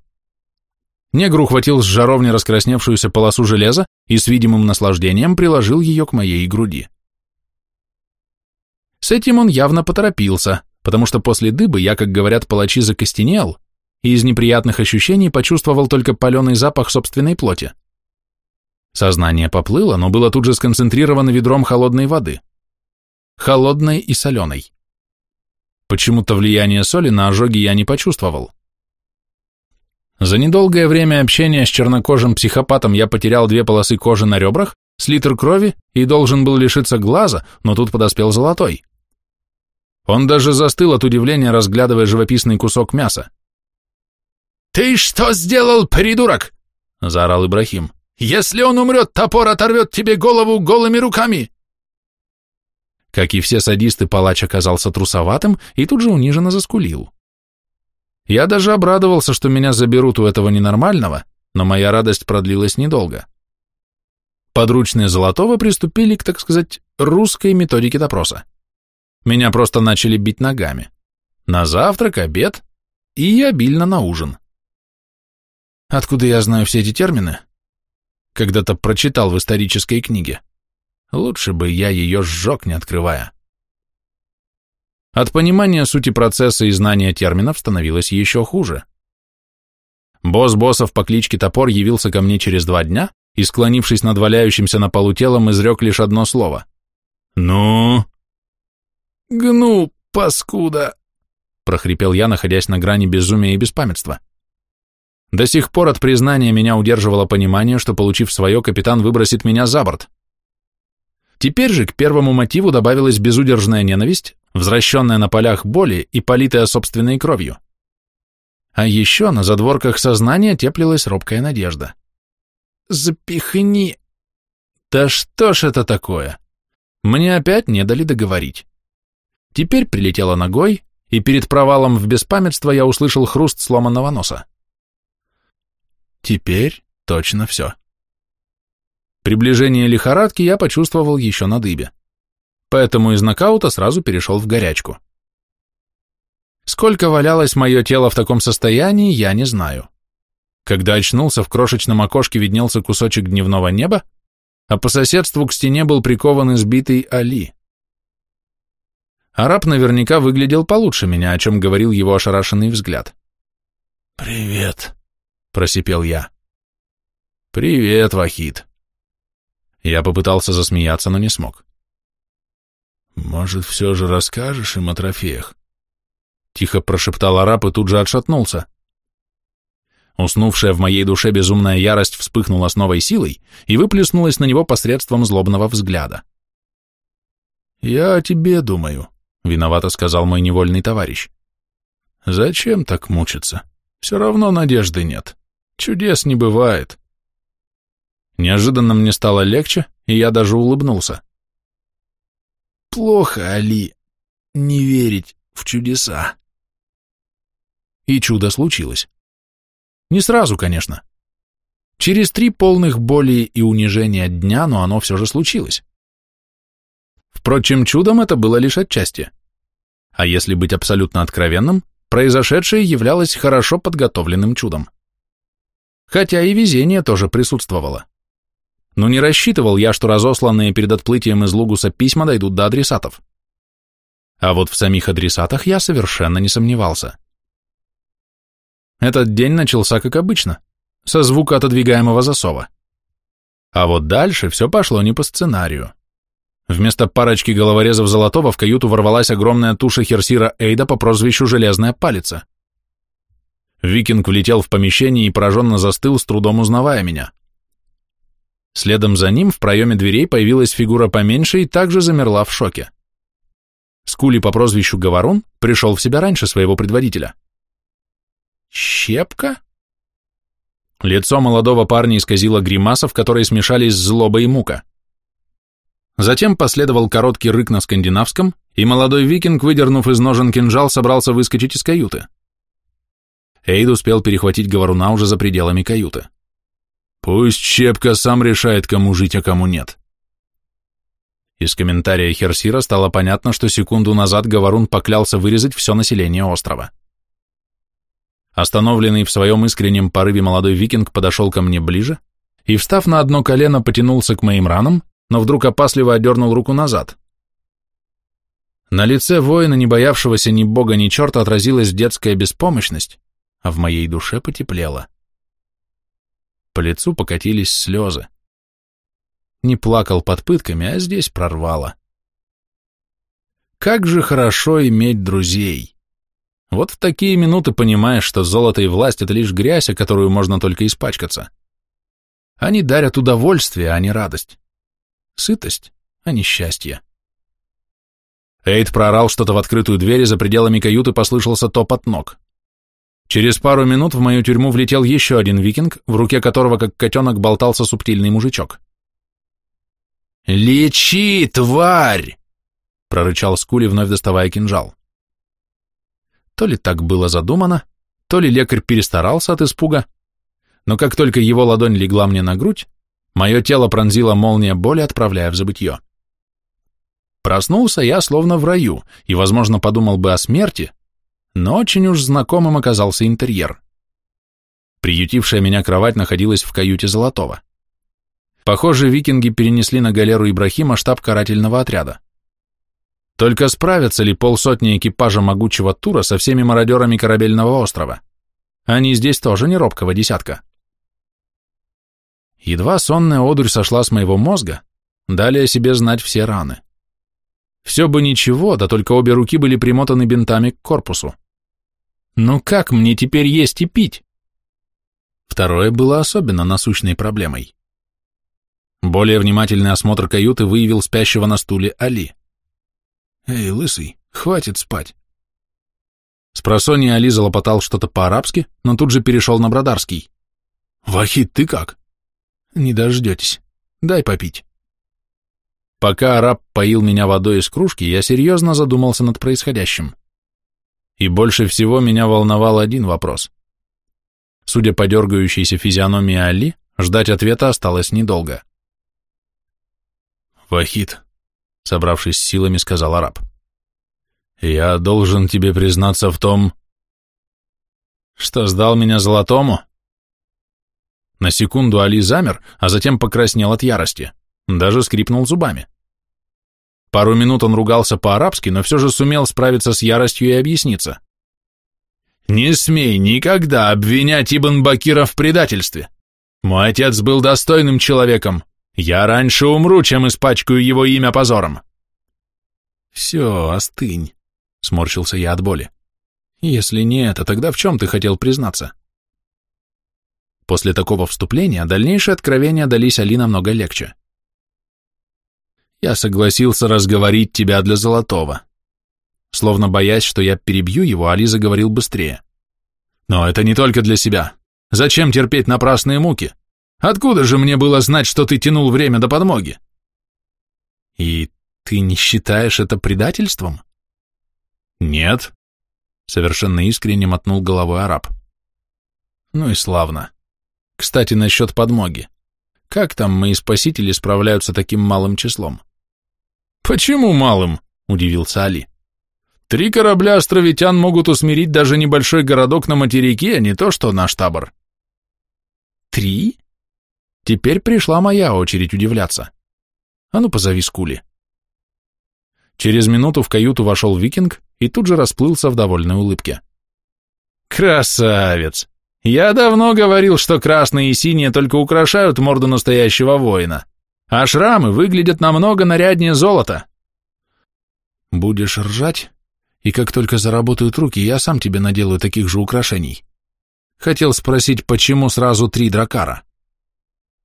Негр ухватил с жаровни раскрасневшуюся полосу железа и с видимым наслаждением приложил ее к моей груди. С этим он явно поторопился, потому что после дыбы я, как говорят палачи, закостенел и из неприятных ощущений почувствовал только паленый запах собственной плоти. Сознание поплыло, но было тут же сконцентрировано ведром холодной воды. Холодной и соленой. Почему-то влияние соли на ожоги я не почувствовал. За недолгое время общения с чернокожим психопатом я потерял две полосы кожи на ребрах, с литр крови и должен был лишиться глаза, но тут подоспел золотой. Он даже застыл от удивления, разглядывая живописный кусок мяса. «Ты что сделал, придурок?» — заорал Ибрахим. «Если он умрет, топор оторвет тебе голову голыми руками!» Как и все садисты, палач оказался трусоватым и тут же униженно заскулил. Я даже обрадовался, что меня заберут у этого ненормального, но моя радость продлилась недолго. Подручные Золотого приступили к, так сказать, русской методике допроса. Меня просто начали бить ногами. На завтрак, обед и обильно на ужин. Откуда я знаю все эти термины? Когда-то прочитал в исторической книге. Лучше бы я ее сжег, не открывая. От понимания сути процесса и знания терминов становилось еще хуже. Босс боссов по кличке Топор явился ко мне через два дня и, склонившись над валяющимся на полу телом, изрек лишь одно слово. «Ну?» «Гну, паскуда!» — прохрипел я, находясь на грани безумия и беспамятства. До сих пор от признания меня удерживало понимание, что, получив свое, капитан выбросит меня за борт. Теперь же к первому мотиву добавилась безудержная ненависть, возвращенная на полях боли и политая собственной кровью. А еще на задворках сознания теплилась робкая надежда. «Запихни!» «Да что ж это такое?» Мне опять не дали договорить. Теперь прилетела ногой, и перед провалом в беспамятство я услышал хруст сломанного носа. Теперь точно все. Приближение лихорадки я почувствовал еще на дыбе, поэтому из нокаута сразу перешел в горячку. Сколько валялось мое тело в таком состоянии, я не знаю. Когда очнулся, в крошечном окошке виднелся кусочек дневного неба, а по соседству к стене был прикован избитый Али. Араб наверняка выглядел получше меня, о чем говорил его ошарашенный взгляд. «Привет», — просипел я. «Привет, Вахид». Я попытался засмеяться, но не смог. «Может, все же расскажешь им о трофеях?» Тихо прошептал араб и тут же отшатнулся. Уснувшая в моей душе безумная ярость вспыхнула с новой силой и выплеснулась на него посредством злобного взгляда. «Я о тебе думаю», — виновато сказал мой невольный товарищ. «Зачем так мучиться? Все равно надежды нет. Чудес не бывает». Неожиданно мне стало легче, и я даже улыбнулся. «Плохо, Али, не верить в чудеса». И чудо случилось. Не сразу, конечно. Через три полных боли и унижения дня, но оно все же случилось. Впрочем, чудом это было лишь отчасти. А если быть абсолютно откровенным, произошедшее являлось хорошо подготовленным чудом. Хотя и везение тоже присутствовало. Но не рассчитывал я, что разосланные перед отплытием из Лугуса письма дойдут до адресатов. А вот в самих адресатах я совершенно не сомневался. Этот день начался как обычно, со звука отодвигаемого засова. А вот дальше все пошло не по сценарию. Вместо парочки головорезов Золотого в каюту ворвалась огромная туша Херсира Эйда по прозвищу Железная Палица. Викинг влетел в помещение и пораженно застыл, с трудом узнавая меня. Следом за ним в проеме дверей появилась фигура поменьше и также замерла в шоке. Скули по прозвищу Говорун пришел в себя раньше своего предводителя. «Щепка?» Лицо молодого парня исказило гримаса, в которой смешались злоба и мука. Затем последовал короткий рык на скандинавском, и молодой викинг, выдернув из ножен кинжал, собрался выскочить из каюты. Эйд успел перехватить говоруна уже за пределами каюты. Пусть Щепка сам решает, кому жить, а кому нет. Из комментария Херсира стало понятно, что секунду назад говорун поклялся вырезать все население острова. Остановленный в своем искреннем порыве молодой викинг подошел ко мне ближе и, встав на одно колено, потянулся к моим ранам, но вдруг опасливо отдернул руку назад. На лице воина, не боявшегося ни бога, ни черта, отразилась детская беспомощность, а в моей душе потеплело. По лицу покатились слезы. Не плакал под пытками, а здесь прорвало. Как же хорошо иметь друзей! Вот в такие минуты понимаешь, что золото и власть — это лишь грязь, о которую можно только испачкаться. Они дарят удовольствие, а не радость. Сытость, а не счастье. Эйд проорал что-то в открытую дверь, и за пределами каюты послышался топот ног. Через пару минут в мою тюрьму влетел еще один викинг, в руке которого, как котенок, болтался субтильный мужичок. «Лечи, тварь!» — прорычал Скули, вновь доставая кинжал. То ли так было задумано, то ли лекарь перестарался от испуга, но как только его ладонь легла мне на грудь, мое тело пронзила молния боли, отправляя в забытье. Проснулся я словно в раю и, возможно, подумал бы о смерти, но очень уж знакомым оказался интерьер. Приютившая меня кровать находилась в каюте Золотого. Похоже, викинги перенесли на галеру Ибрахима штаб карательного отряда. Только справятся ли полсотни экипажа могучего тура со всеми мародерами корабельного острова? Они здесь тоже не робкого десятка. Едва сонная одурь сошла с моего мозга, дали о себе знать все раны. Все бы ничего, да только обе руки были примотаны бинтами к корпусу. Ну как мне теперь есть и пить? Второе было особенно насущной проблемой. Более внимательный осмотр каюты выявил спящего на стуле Али. «Эй, лысый, хватит спать!» Спросонья Али залопотал что-то по-арабски, но тут же перешел на Бродарский. «Вахид, ты как?» «Не дождетесь. Дай попить». Пока араб поил меня водой из кружки, я серьезно задумался над происходящим. И больше всего меня волновал один вопрос. Судя по дергающейся физиономии Али, ждать ответа осталось недолго. «Вахид, собравшись с силами, сказал араб. «Я должен тебе признаться в том...» «Что, сдал меня золотому?» На секунду Али замер, а затем покраснел от ярости, даже скрипнул зубами. Пару минут он ругался по-арабски, но все же сумел справиться с яростью и объясниться. «Не смей никогда обвинять Ибн Бакира в предательстве. Мой отец был достойным человеком, я раньше умру, чем испачкаю его имя позором. Все, остынь, сморщился я от боли. Если не это, тогда в чем ты хотел признаться? После такого вступления дальнейшие откровения дались Али намного легче. Я согласился разговорить тебя для Золотого. Словно боясь, что я перебью его, Али заговорил быстрее. Но это не только для себя. Зачем терпеть напрасные муки? Откуда же мне было знать, что ты тянул время до подмоги? И ты не считаешь это предательством? Нет, совершенно искренне мотнул головой араб. Ну и славно. Кстати, насчет подмоги. Как там мои спасители справляются таким малым числом? Почему малым? Удивился Али. Три корабля островитян могут усмирить даже небольшой городок на материке, а не то что наш табор. Три? Теперь пришла моя очередь удивляться. А ну, позови Скули. Через минуту в каюту вошел викинг и тут же расплылся в довольной улыбке. «Красавец! Я давно говорил, что красные и синие только украшают морду настоящего воина. А шрамы выглядят намного наряднее золота. Будешь ржать, и как только заработают руки, я сам тебе наделаю таких же украшений. Хотел спросить, почему сразу три дракара?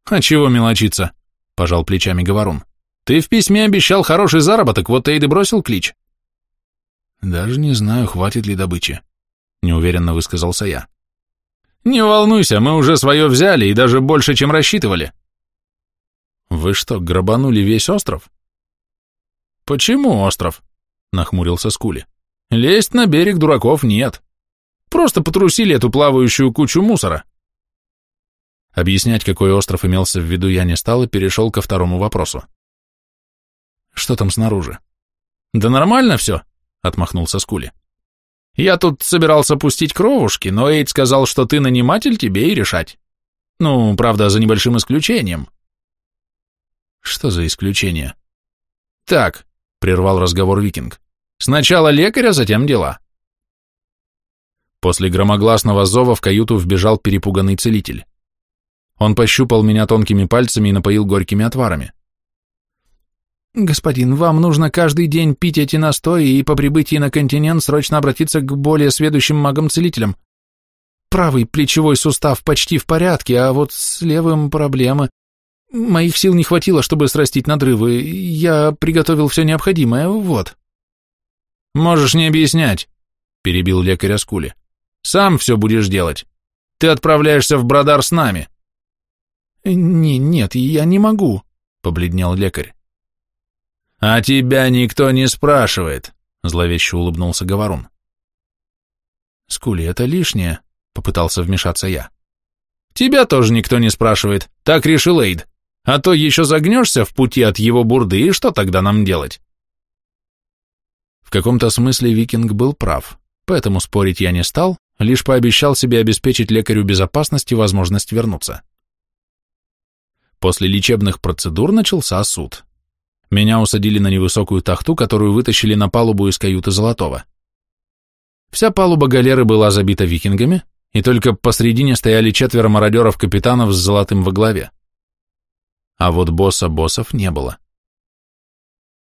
А чего мелочиться? Пожал плечами Говорун. Ты в письме обещал хороший заработок, вот Эйд и бросил клич. Даже не знаю, хватит ли добычи, неуверенно высказался я. Не волнуйся, мы уже свое взяли и даже больше, чем рассчитывали. Вы что, грабанули весь остров? Почему остров? Нахмурился Скули. Лезть на берег дураков нет. Просто потрусили эту плавающую кучу мусора. Объяснять, какой остров имелся в виду, я не стал и перешел ко второму вопросу. Что там снаружи? Да нормально все, отмахнулся Скули. Я тут собирался пустить кровушки, но Эйд сказал, что ты наниматель, тебе и решать. Ну, правда, за небольшим исключением. Что за исключение? Так, прервал разговор викинг. Сначала лекаря, затем дела. После громогласного зова в каюту вбежал перепуганный целитель. Он пощупал меня тонкими пальцами и напоил горькими отварами. «Господин, вам нужно каждый день пить эти настои и по прибытии на континент срочно обратиться к более сведущим магам-целителям. Правый плечевой сустав почти в порядке, а вот с левым проблемы. Моих сил не хватило, чтобы срастить надрывы. Я приготовил все необходимое, вот». «Можешь не объяснять», — перебил лекарь Аскули. «Сам все будешь делать. Ты отправляешься в Бродар с нами». «Не, нет, я не могу», — побледнел лекарь. «А тебя никто не спрашивает», — зловеще улыбнулся Говорун. «Скули, это лишнее», — попытался вмешаться я. «Тебя тоже никто не спрашивает, так решил Эйд. А то еще загнешься в пути от его бурды, и что тогда нам делать?» В каком-то смысле викинг был прав, поэтому спорить я не стал, лишь пообещал себе обеспечить лекарю безопасности возможность вернуться. После лечебных процедур начался суд. Меня усадили на невысокую тахту, которую вытащили на палубу из каюты Золотого. Вся палуба галеры была забита викингами, и только посредине стояли четверо мародеров-капитанов с золотым во главе. А вот босса боссов не было.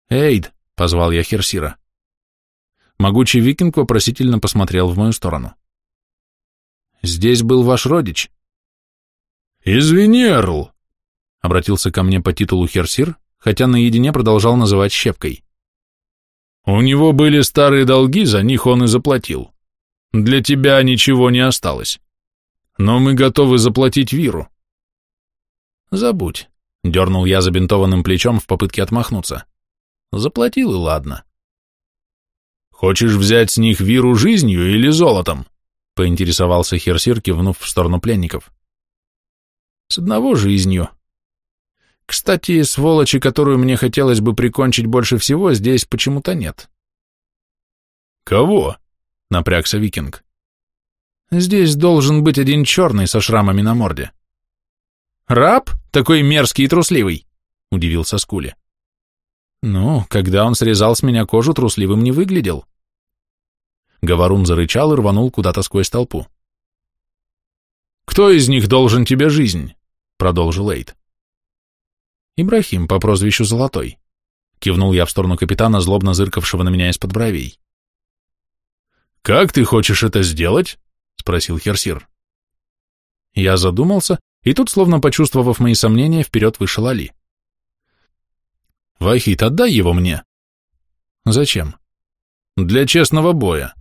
«Эйд!» — позвал я Херсира. Могучий викинг вопросительно посмотрел в мою сторону. «Здесь был ваш родич?» «Извини, Эрл!» — обратился ко мне по титулу Херсир, хотя наедине продолжал называть щепкой. «У него были старые долги, за них он и заплатил. Для тебя ничего не осталось. Но мы готовы заплатить Виру». «Забудь», — дернул я забинтованным плечом в попытке отмахнуться. «Заплатил и ладно». «Хочешь взять с них Виру жизнью или золотом?» — поинтересовался Херсир, кивнув в сторону пленников. «С одного жизнью», кстати, сволочи, которую мне хотелось бы прикончить больше всего, здесь почему-то нет. Кого? Напрягся викинг. Здесь должен быть один черный со шрамами на морде. Раб? Такой мерзкий и трусливый? Удивился Скули. Ну, когда он срезал с меня кожу, трусливым не выглядел. Говорун зарычал и рванул куда-то сквозь толпу. «Кто из них должен тебе жизнь?» — продолжил Эйд. Ибрахим по прозвищу Золотой. Кивнул я в сторону капитана, злобно зыркавшего на меня из-под бровей. «Как ты хочешь это сделать?» — спросил Херсир. Я задумался, и тут, словно почувствовав мои сомнения, вперед вышел Али. «Вахит, отдай его мне». «Зачем?» «Для честного боя».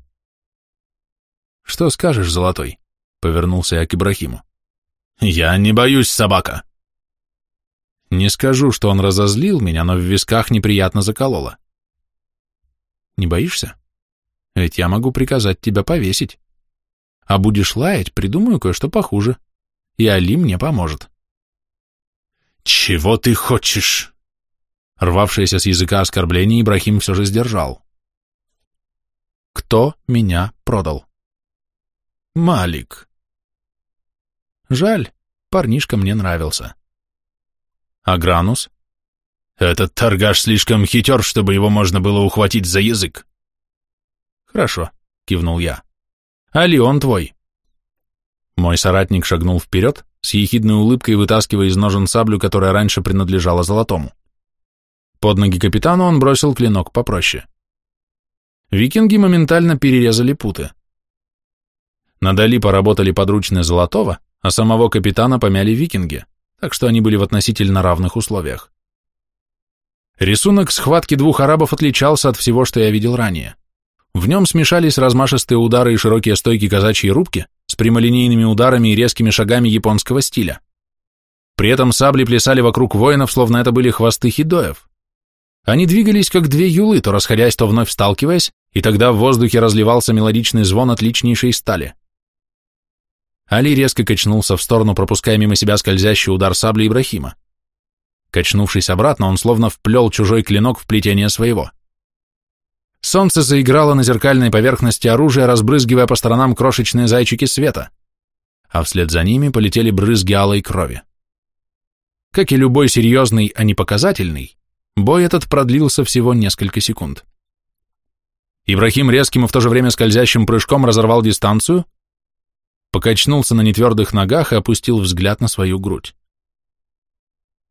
«Что скажешь, Золотой?» — повернулся я к Ибрахиму. «Я не боюсь, собака», не скажу, что он разозлил меня, но в висках неприятно закололо. Не боишься? Ведь я могу приказать тебя повесить. А будешь лаять, придумаю кое-что похуже. И Али мне поможет. Чего ты хочешь? Рвавшееся с языка оскорбление Ибрахим все же сдержал. Кто меня продал? Малик. Жаль, парнишка мне нравился. А Гранус? Этот торгаш слишком хитер, чтобы его можно было ухватить за язык. Хорошо, кивнул я. А Леон твой? Мой соратник шагнул вперед, с ехидной улыбкой вытаскивая из ножен саблю, которая раньше принадлежала золотому. Под ноги капитану он бросил клинок попроще. Викинги моментально перерезали путы. На Дали поработали подручные Золотого, а самого капитана помяли викинги, так что они были в относительно равных условиях. Рисунок схватки двух арабов отличался от всего, что я видел ранее. В нем смешались размашистые удары и широкие стойки казачьей рубки с прямолинейными ударами и резкими шагами японского стиля. При этом сабли плясали вокруг воинов, словно это были хвосты хидоев. Они двигались как две юлы, то расходясь, то вновь сталкиваясь, и тогда в воздухе разливался мелодичный звон отличнейшей стали. Али резко качнулся в сторону, пропуская мимо себя скользящий удар сабли Ибрахима. Качнувшись обратно, он словно вплел чужой клинок в плетение своего. Солнце заиграло на зеркальной поверхности оружия, разбрызгивая по сторонам крошечные зайчики света, а вслед за ними полетели брызги алой крови. Как и любой серьезный, а не показательный, бой этот продлился всего несколько секунд. Ибрахим резким и в то же время скользящим прыжком разорвал дистанцию, покачнулся на нетвердых ногах и опустил взгляд на свою грудь.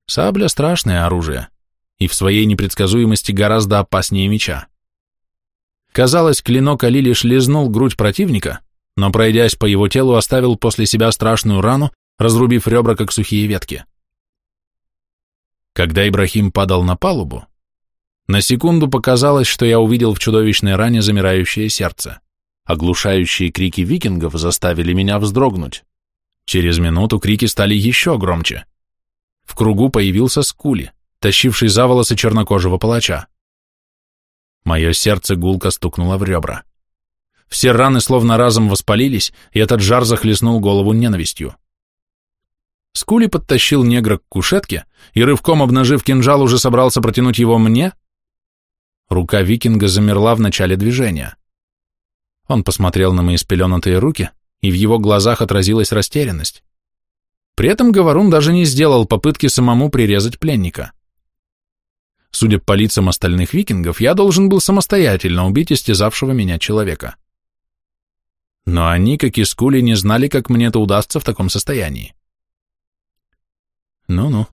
Сабля — страшное оружие, и в своей непредсказуемости гораздо опаснее меча. Казалось, клинок Али лишь лизнул грудь противника, но, пройдясь по его телу, оставил после себя страшную рану, разрубив ребра, как сухие ветки. Когда Ибрахим падал на палубу, на секунду показалось, что я увидел в чудовищной ране замирающее сердце. Оглушающие крики викингов заставили меня вздрогнуть. Через минуту крики стали еще громче. В кругу появился Скули, тащивший за волосы чернокожего палача. Мое сердце гулко стукнуло в ребра. Все раны словно разом воспалились, и этот жар захлестнул голову ненавистью. Скули подтащил негра к кушетке и, рывком обнажив кинжал, уже собрался протянуть его мне. Рука викинга замерла в начале движения. Он посмотрел на мои спеленутые руки, и в его глазах отразилась растерянность. При этом Говорун даже не сделал попытки самому прирезать пленника. Судя по лицам остальных викингов, я должен был самостоятельно убить истязавшего меня человека. Но они, как и Скули, не знали, как мне это удастся в таком состоянии. Ну-ну,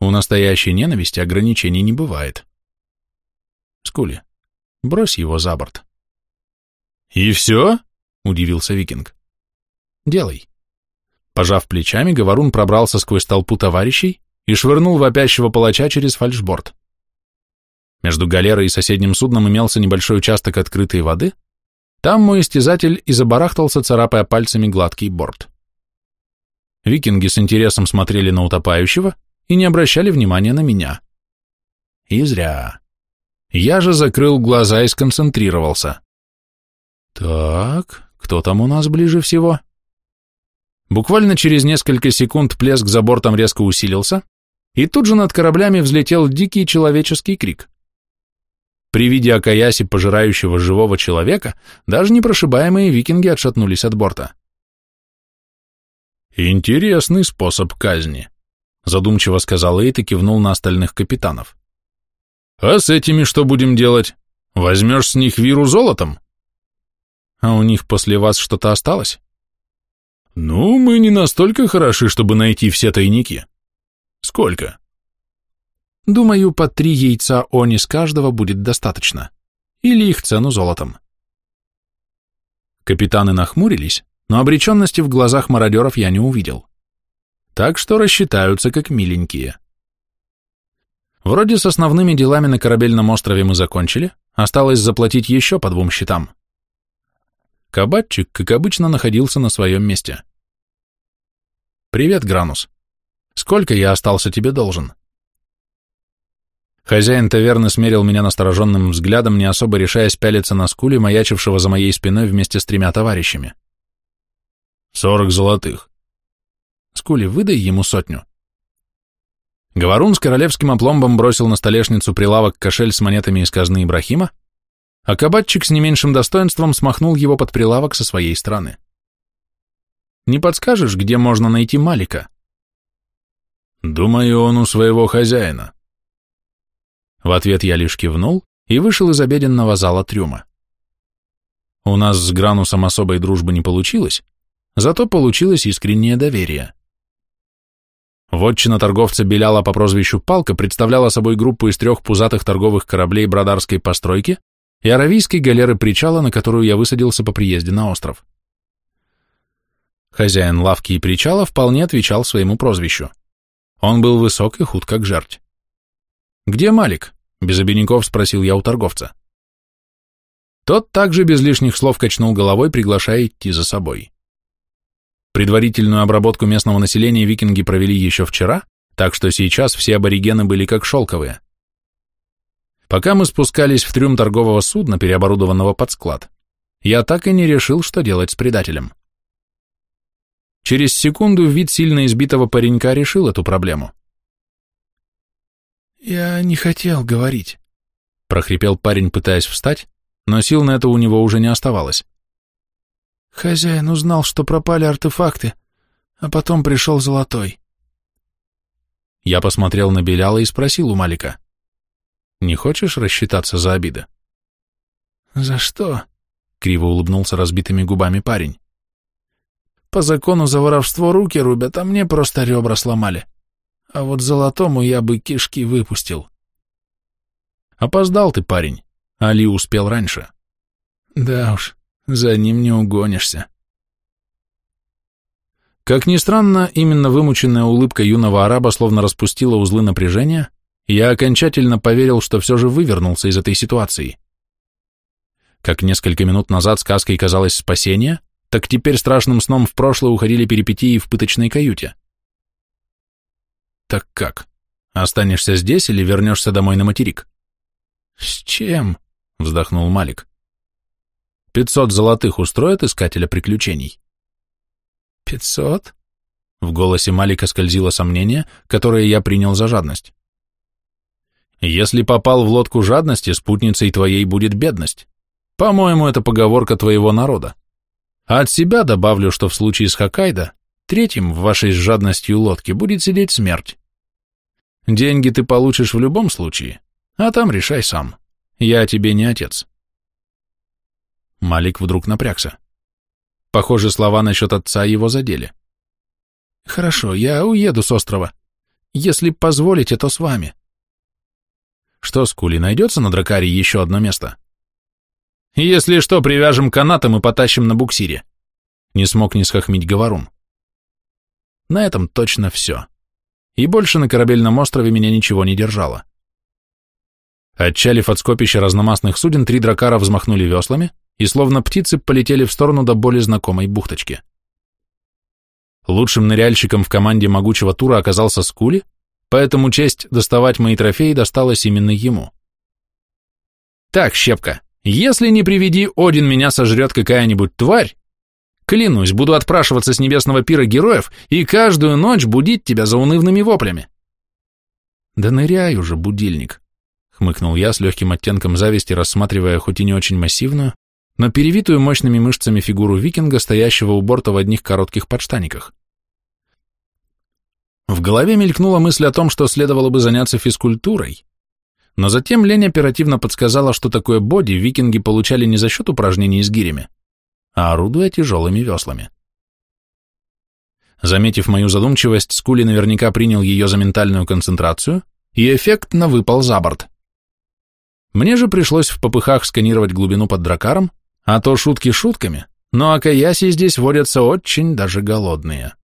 у настоящей ненависти ограничений не бывает. Скули, брось его за борт. «И все?» — удивился викинг. «Делай». Пожав плечами, Говорун пробрался сквозь толпу товарищей и швырнул вопящего палача через фальшборд. Между галерой и соседним судном имелся небольшой участок открытой воды, там мой истязатель и забарахтался, царапая пальцами гладкий борт. Викинги с интересом смотрели на утопающего и не обращали внимания на меня. И зря. Я же закрыл глаза и сконцентрировался. Так, кто там у нас ближе всего? Буквально через несколько секунд плеск за бортом резко усилился, и тут же над кораблями взлетел дикий человеческий крик. При виде Акаяси, пожирающего живого человека, даже непрошибаемые викинги отшатнулись от борта. «Интересный способ казни», — задумчиво сказал Эйт и кивнул на остальных капитанов. «А с этими что будем делать? Возьмешь с них виру золотом?» «А у них после вас что-то осталось?» «Ну, мы не настолько хороши, чтобы найти все тайники. Сколько?» «Думаю, по три яйца они с каждого будет достаточно. Или их цену золотом». Капитаны нахмурились, но обреченности в глазах мародеров я не увидел. Так что рассчитаются как миленькие. Вроде с основными делами на корабельном острове мы закончили, осталось заплатить еще по двум счетам. Кабатчик, как обычно, находился на своем месте. «Привет, Гранус. Сколько я остался тебе должен?» Хозяин таверны смерил меня настороженным взглядом, не особо решаясь пялиться на скуле, маячившего за моей спиной вместе с тремя товарищами. «Сорок золотых». «Скули, выдай ему сотню». Говорун с королевским опломбом бросил на столешницу прилавок кошель с монетами из казны Ибрахима, а кабатчик с не меньшим достоинством смахнул его под прилавок со своей стороны. «Не подскажешь, где можно найти Малика?» «Думаю, он у своего хозяина». В ответ я лишь кивнул и вышел из обеденного зала трюма. У нас с Гранусом особой дружбы не получилось, зато получилось искреннее доверие. Вотчина торговца Беляла по прозвищу Палка представляла собой группу из трех пузатых торговых кораблей Бродарской постройки и аравийской галеры причала, на которую я высадился по приезде на остров. Хозяин лавки и причала вполне отвечал своему прозвищу. Он был высок и худ, как жерть. «Где Малик?» — без обиняков спросил я у торговца. Тот также без лишних слов качнул головой, приглашая идти за собой. Предварительную обработку местного населения викинги провели еще вчера, так что сейчас все аборигены были как шелковые. Пока мы спускались в трюм торгового судна, переоборудованного под склад, я так и не решил, что делать с предателем. Через секунду вид сильно избитого паренька решил эту проблему. «Я не хотел говорить», — прохрипел парень, пытаясь встать, но сил на это у него уже не оставалось. «Хозяин узнал, что пропали артефакты, а потом пришел Золотой». Я посмотрел на Беляла и спросил у Малика. «Не хочешь рассчитаться за обиды?» «За что?» — криво улыбнулся разбитыми губами парень. По закону за воровство руки рубят, а мне просто ребра сломали. А вот золотому я бы кишки выпустил. Опоздал ты, парень. Али успел раньше. Да уж, за ним не угонишься. Как ни странно, именно вымученная улыбка юного араба словно распустила узлы напряжения, и я окончательно поверил, что все же вывернулся из этой ситуации. Как несколько минут назад сказкой казалось спасение, так теперь страшным сном в прошлое уходили перипетии в пыточной каюте. Так как? Останешься здесь или вернешься домой на материк? С чем? Вздохнул Малик. Пятьсот золотых устроит искателя приключений? Пятьсот? В голосе Малика скользило сомнение, которое я принял за жадность. Если попал в лодку жадности, спутницей твоей будет бедность. По-моему, это поговорка твоего народа. А от себя добавлю, что в случае с Хоккайдо третьим в вашей с жадностью лодке будет сидеть смерть. Деньги ты получишь в любом случае, а там решай сам. Я тебе не отец. Малик вдруг напрягся. Похоже, слова насчет отца его задели. Хорошо, я уеду с острова. Если позволите, то с вами. Что, Скули, найдется на Дракаре еще одно место? Если что, привяжем канатом и потащим на буксире. Не смог не схохмить Говорун. На этом точно все. И больше на корабельном острове меня ничего не держало. Отчалив от скопища разномастных суден, три дракара взмахнули веслами и, словно птицы, полетели в сторону до более знакомой бухточки. Лучшим ныряльщиком в команде могучего тура оказался Скули, поэтому честь доставать мои трофеи досталась именно ему. «Так, Щепка, если не приведи Один меня сожрет какая-нибудь тварь, клянусь, буду отпрашиваться с небесного пира героев и каждую ночь будить тебя за унывными воплями. Да ныряй уже, будильник, хмыкнул я с легким оттенком зависти, рассматривая хоть и не очень массивную, но перевитую мощными мышцами фигуру викинга, стоящего у борта в одних коротких подштаниках. В голове мелькнула мысль о том, что следовало бы заняться физкультурой, но затем лень оперативно подсказала, что такое боди викинги получали не за счет упражнений с гирями, а орудуя тяжелыми веслами. Заметив мою задумчивость, Скули наверняка принял ее за ментальную концентрацию и эффектно выпал за борт. Мне же пришлось в попыхах сканировать глубину под дракаром, а то шутки шутками, но акаяси здесь водятся очень даже голодные.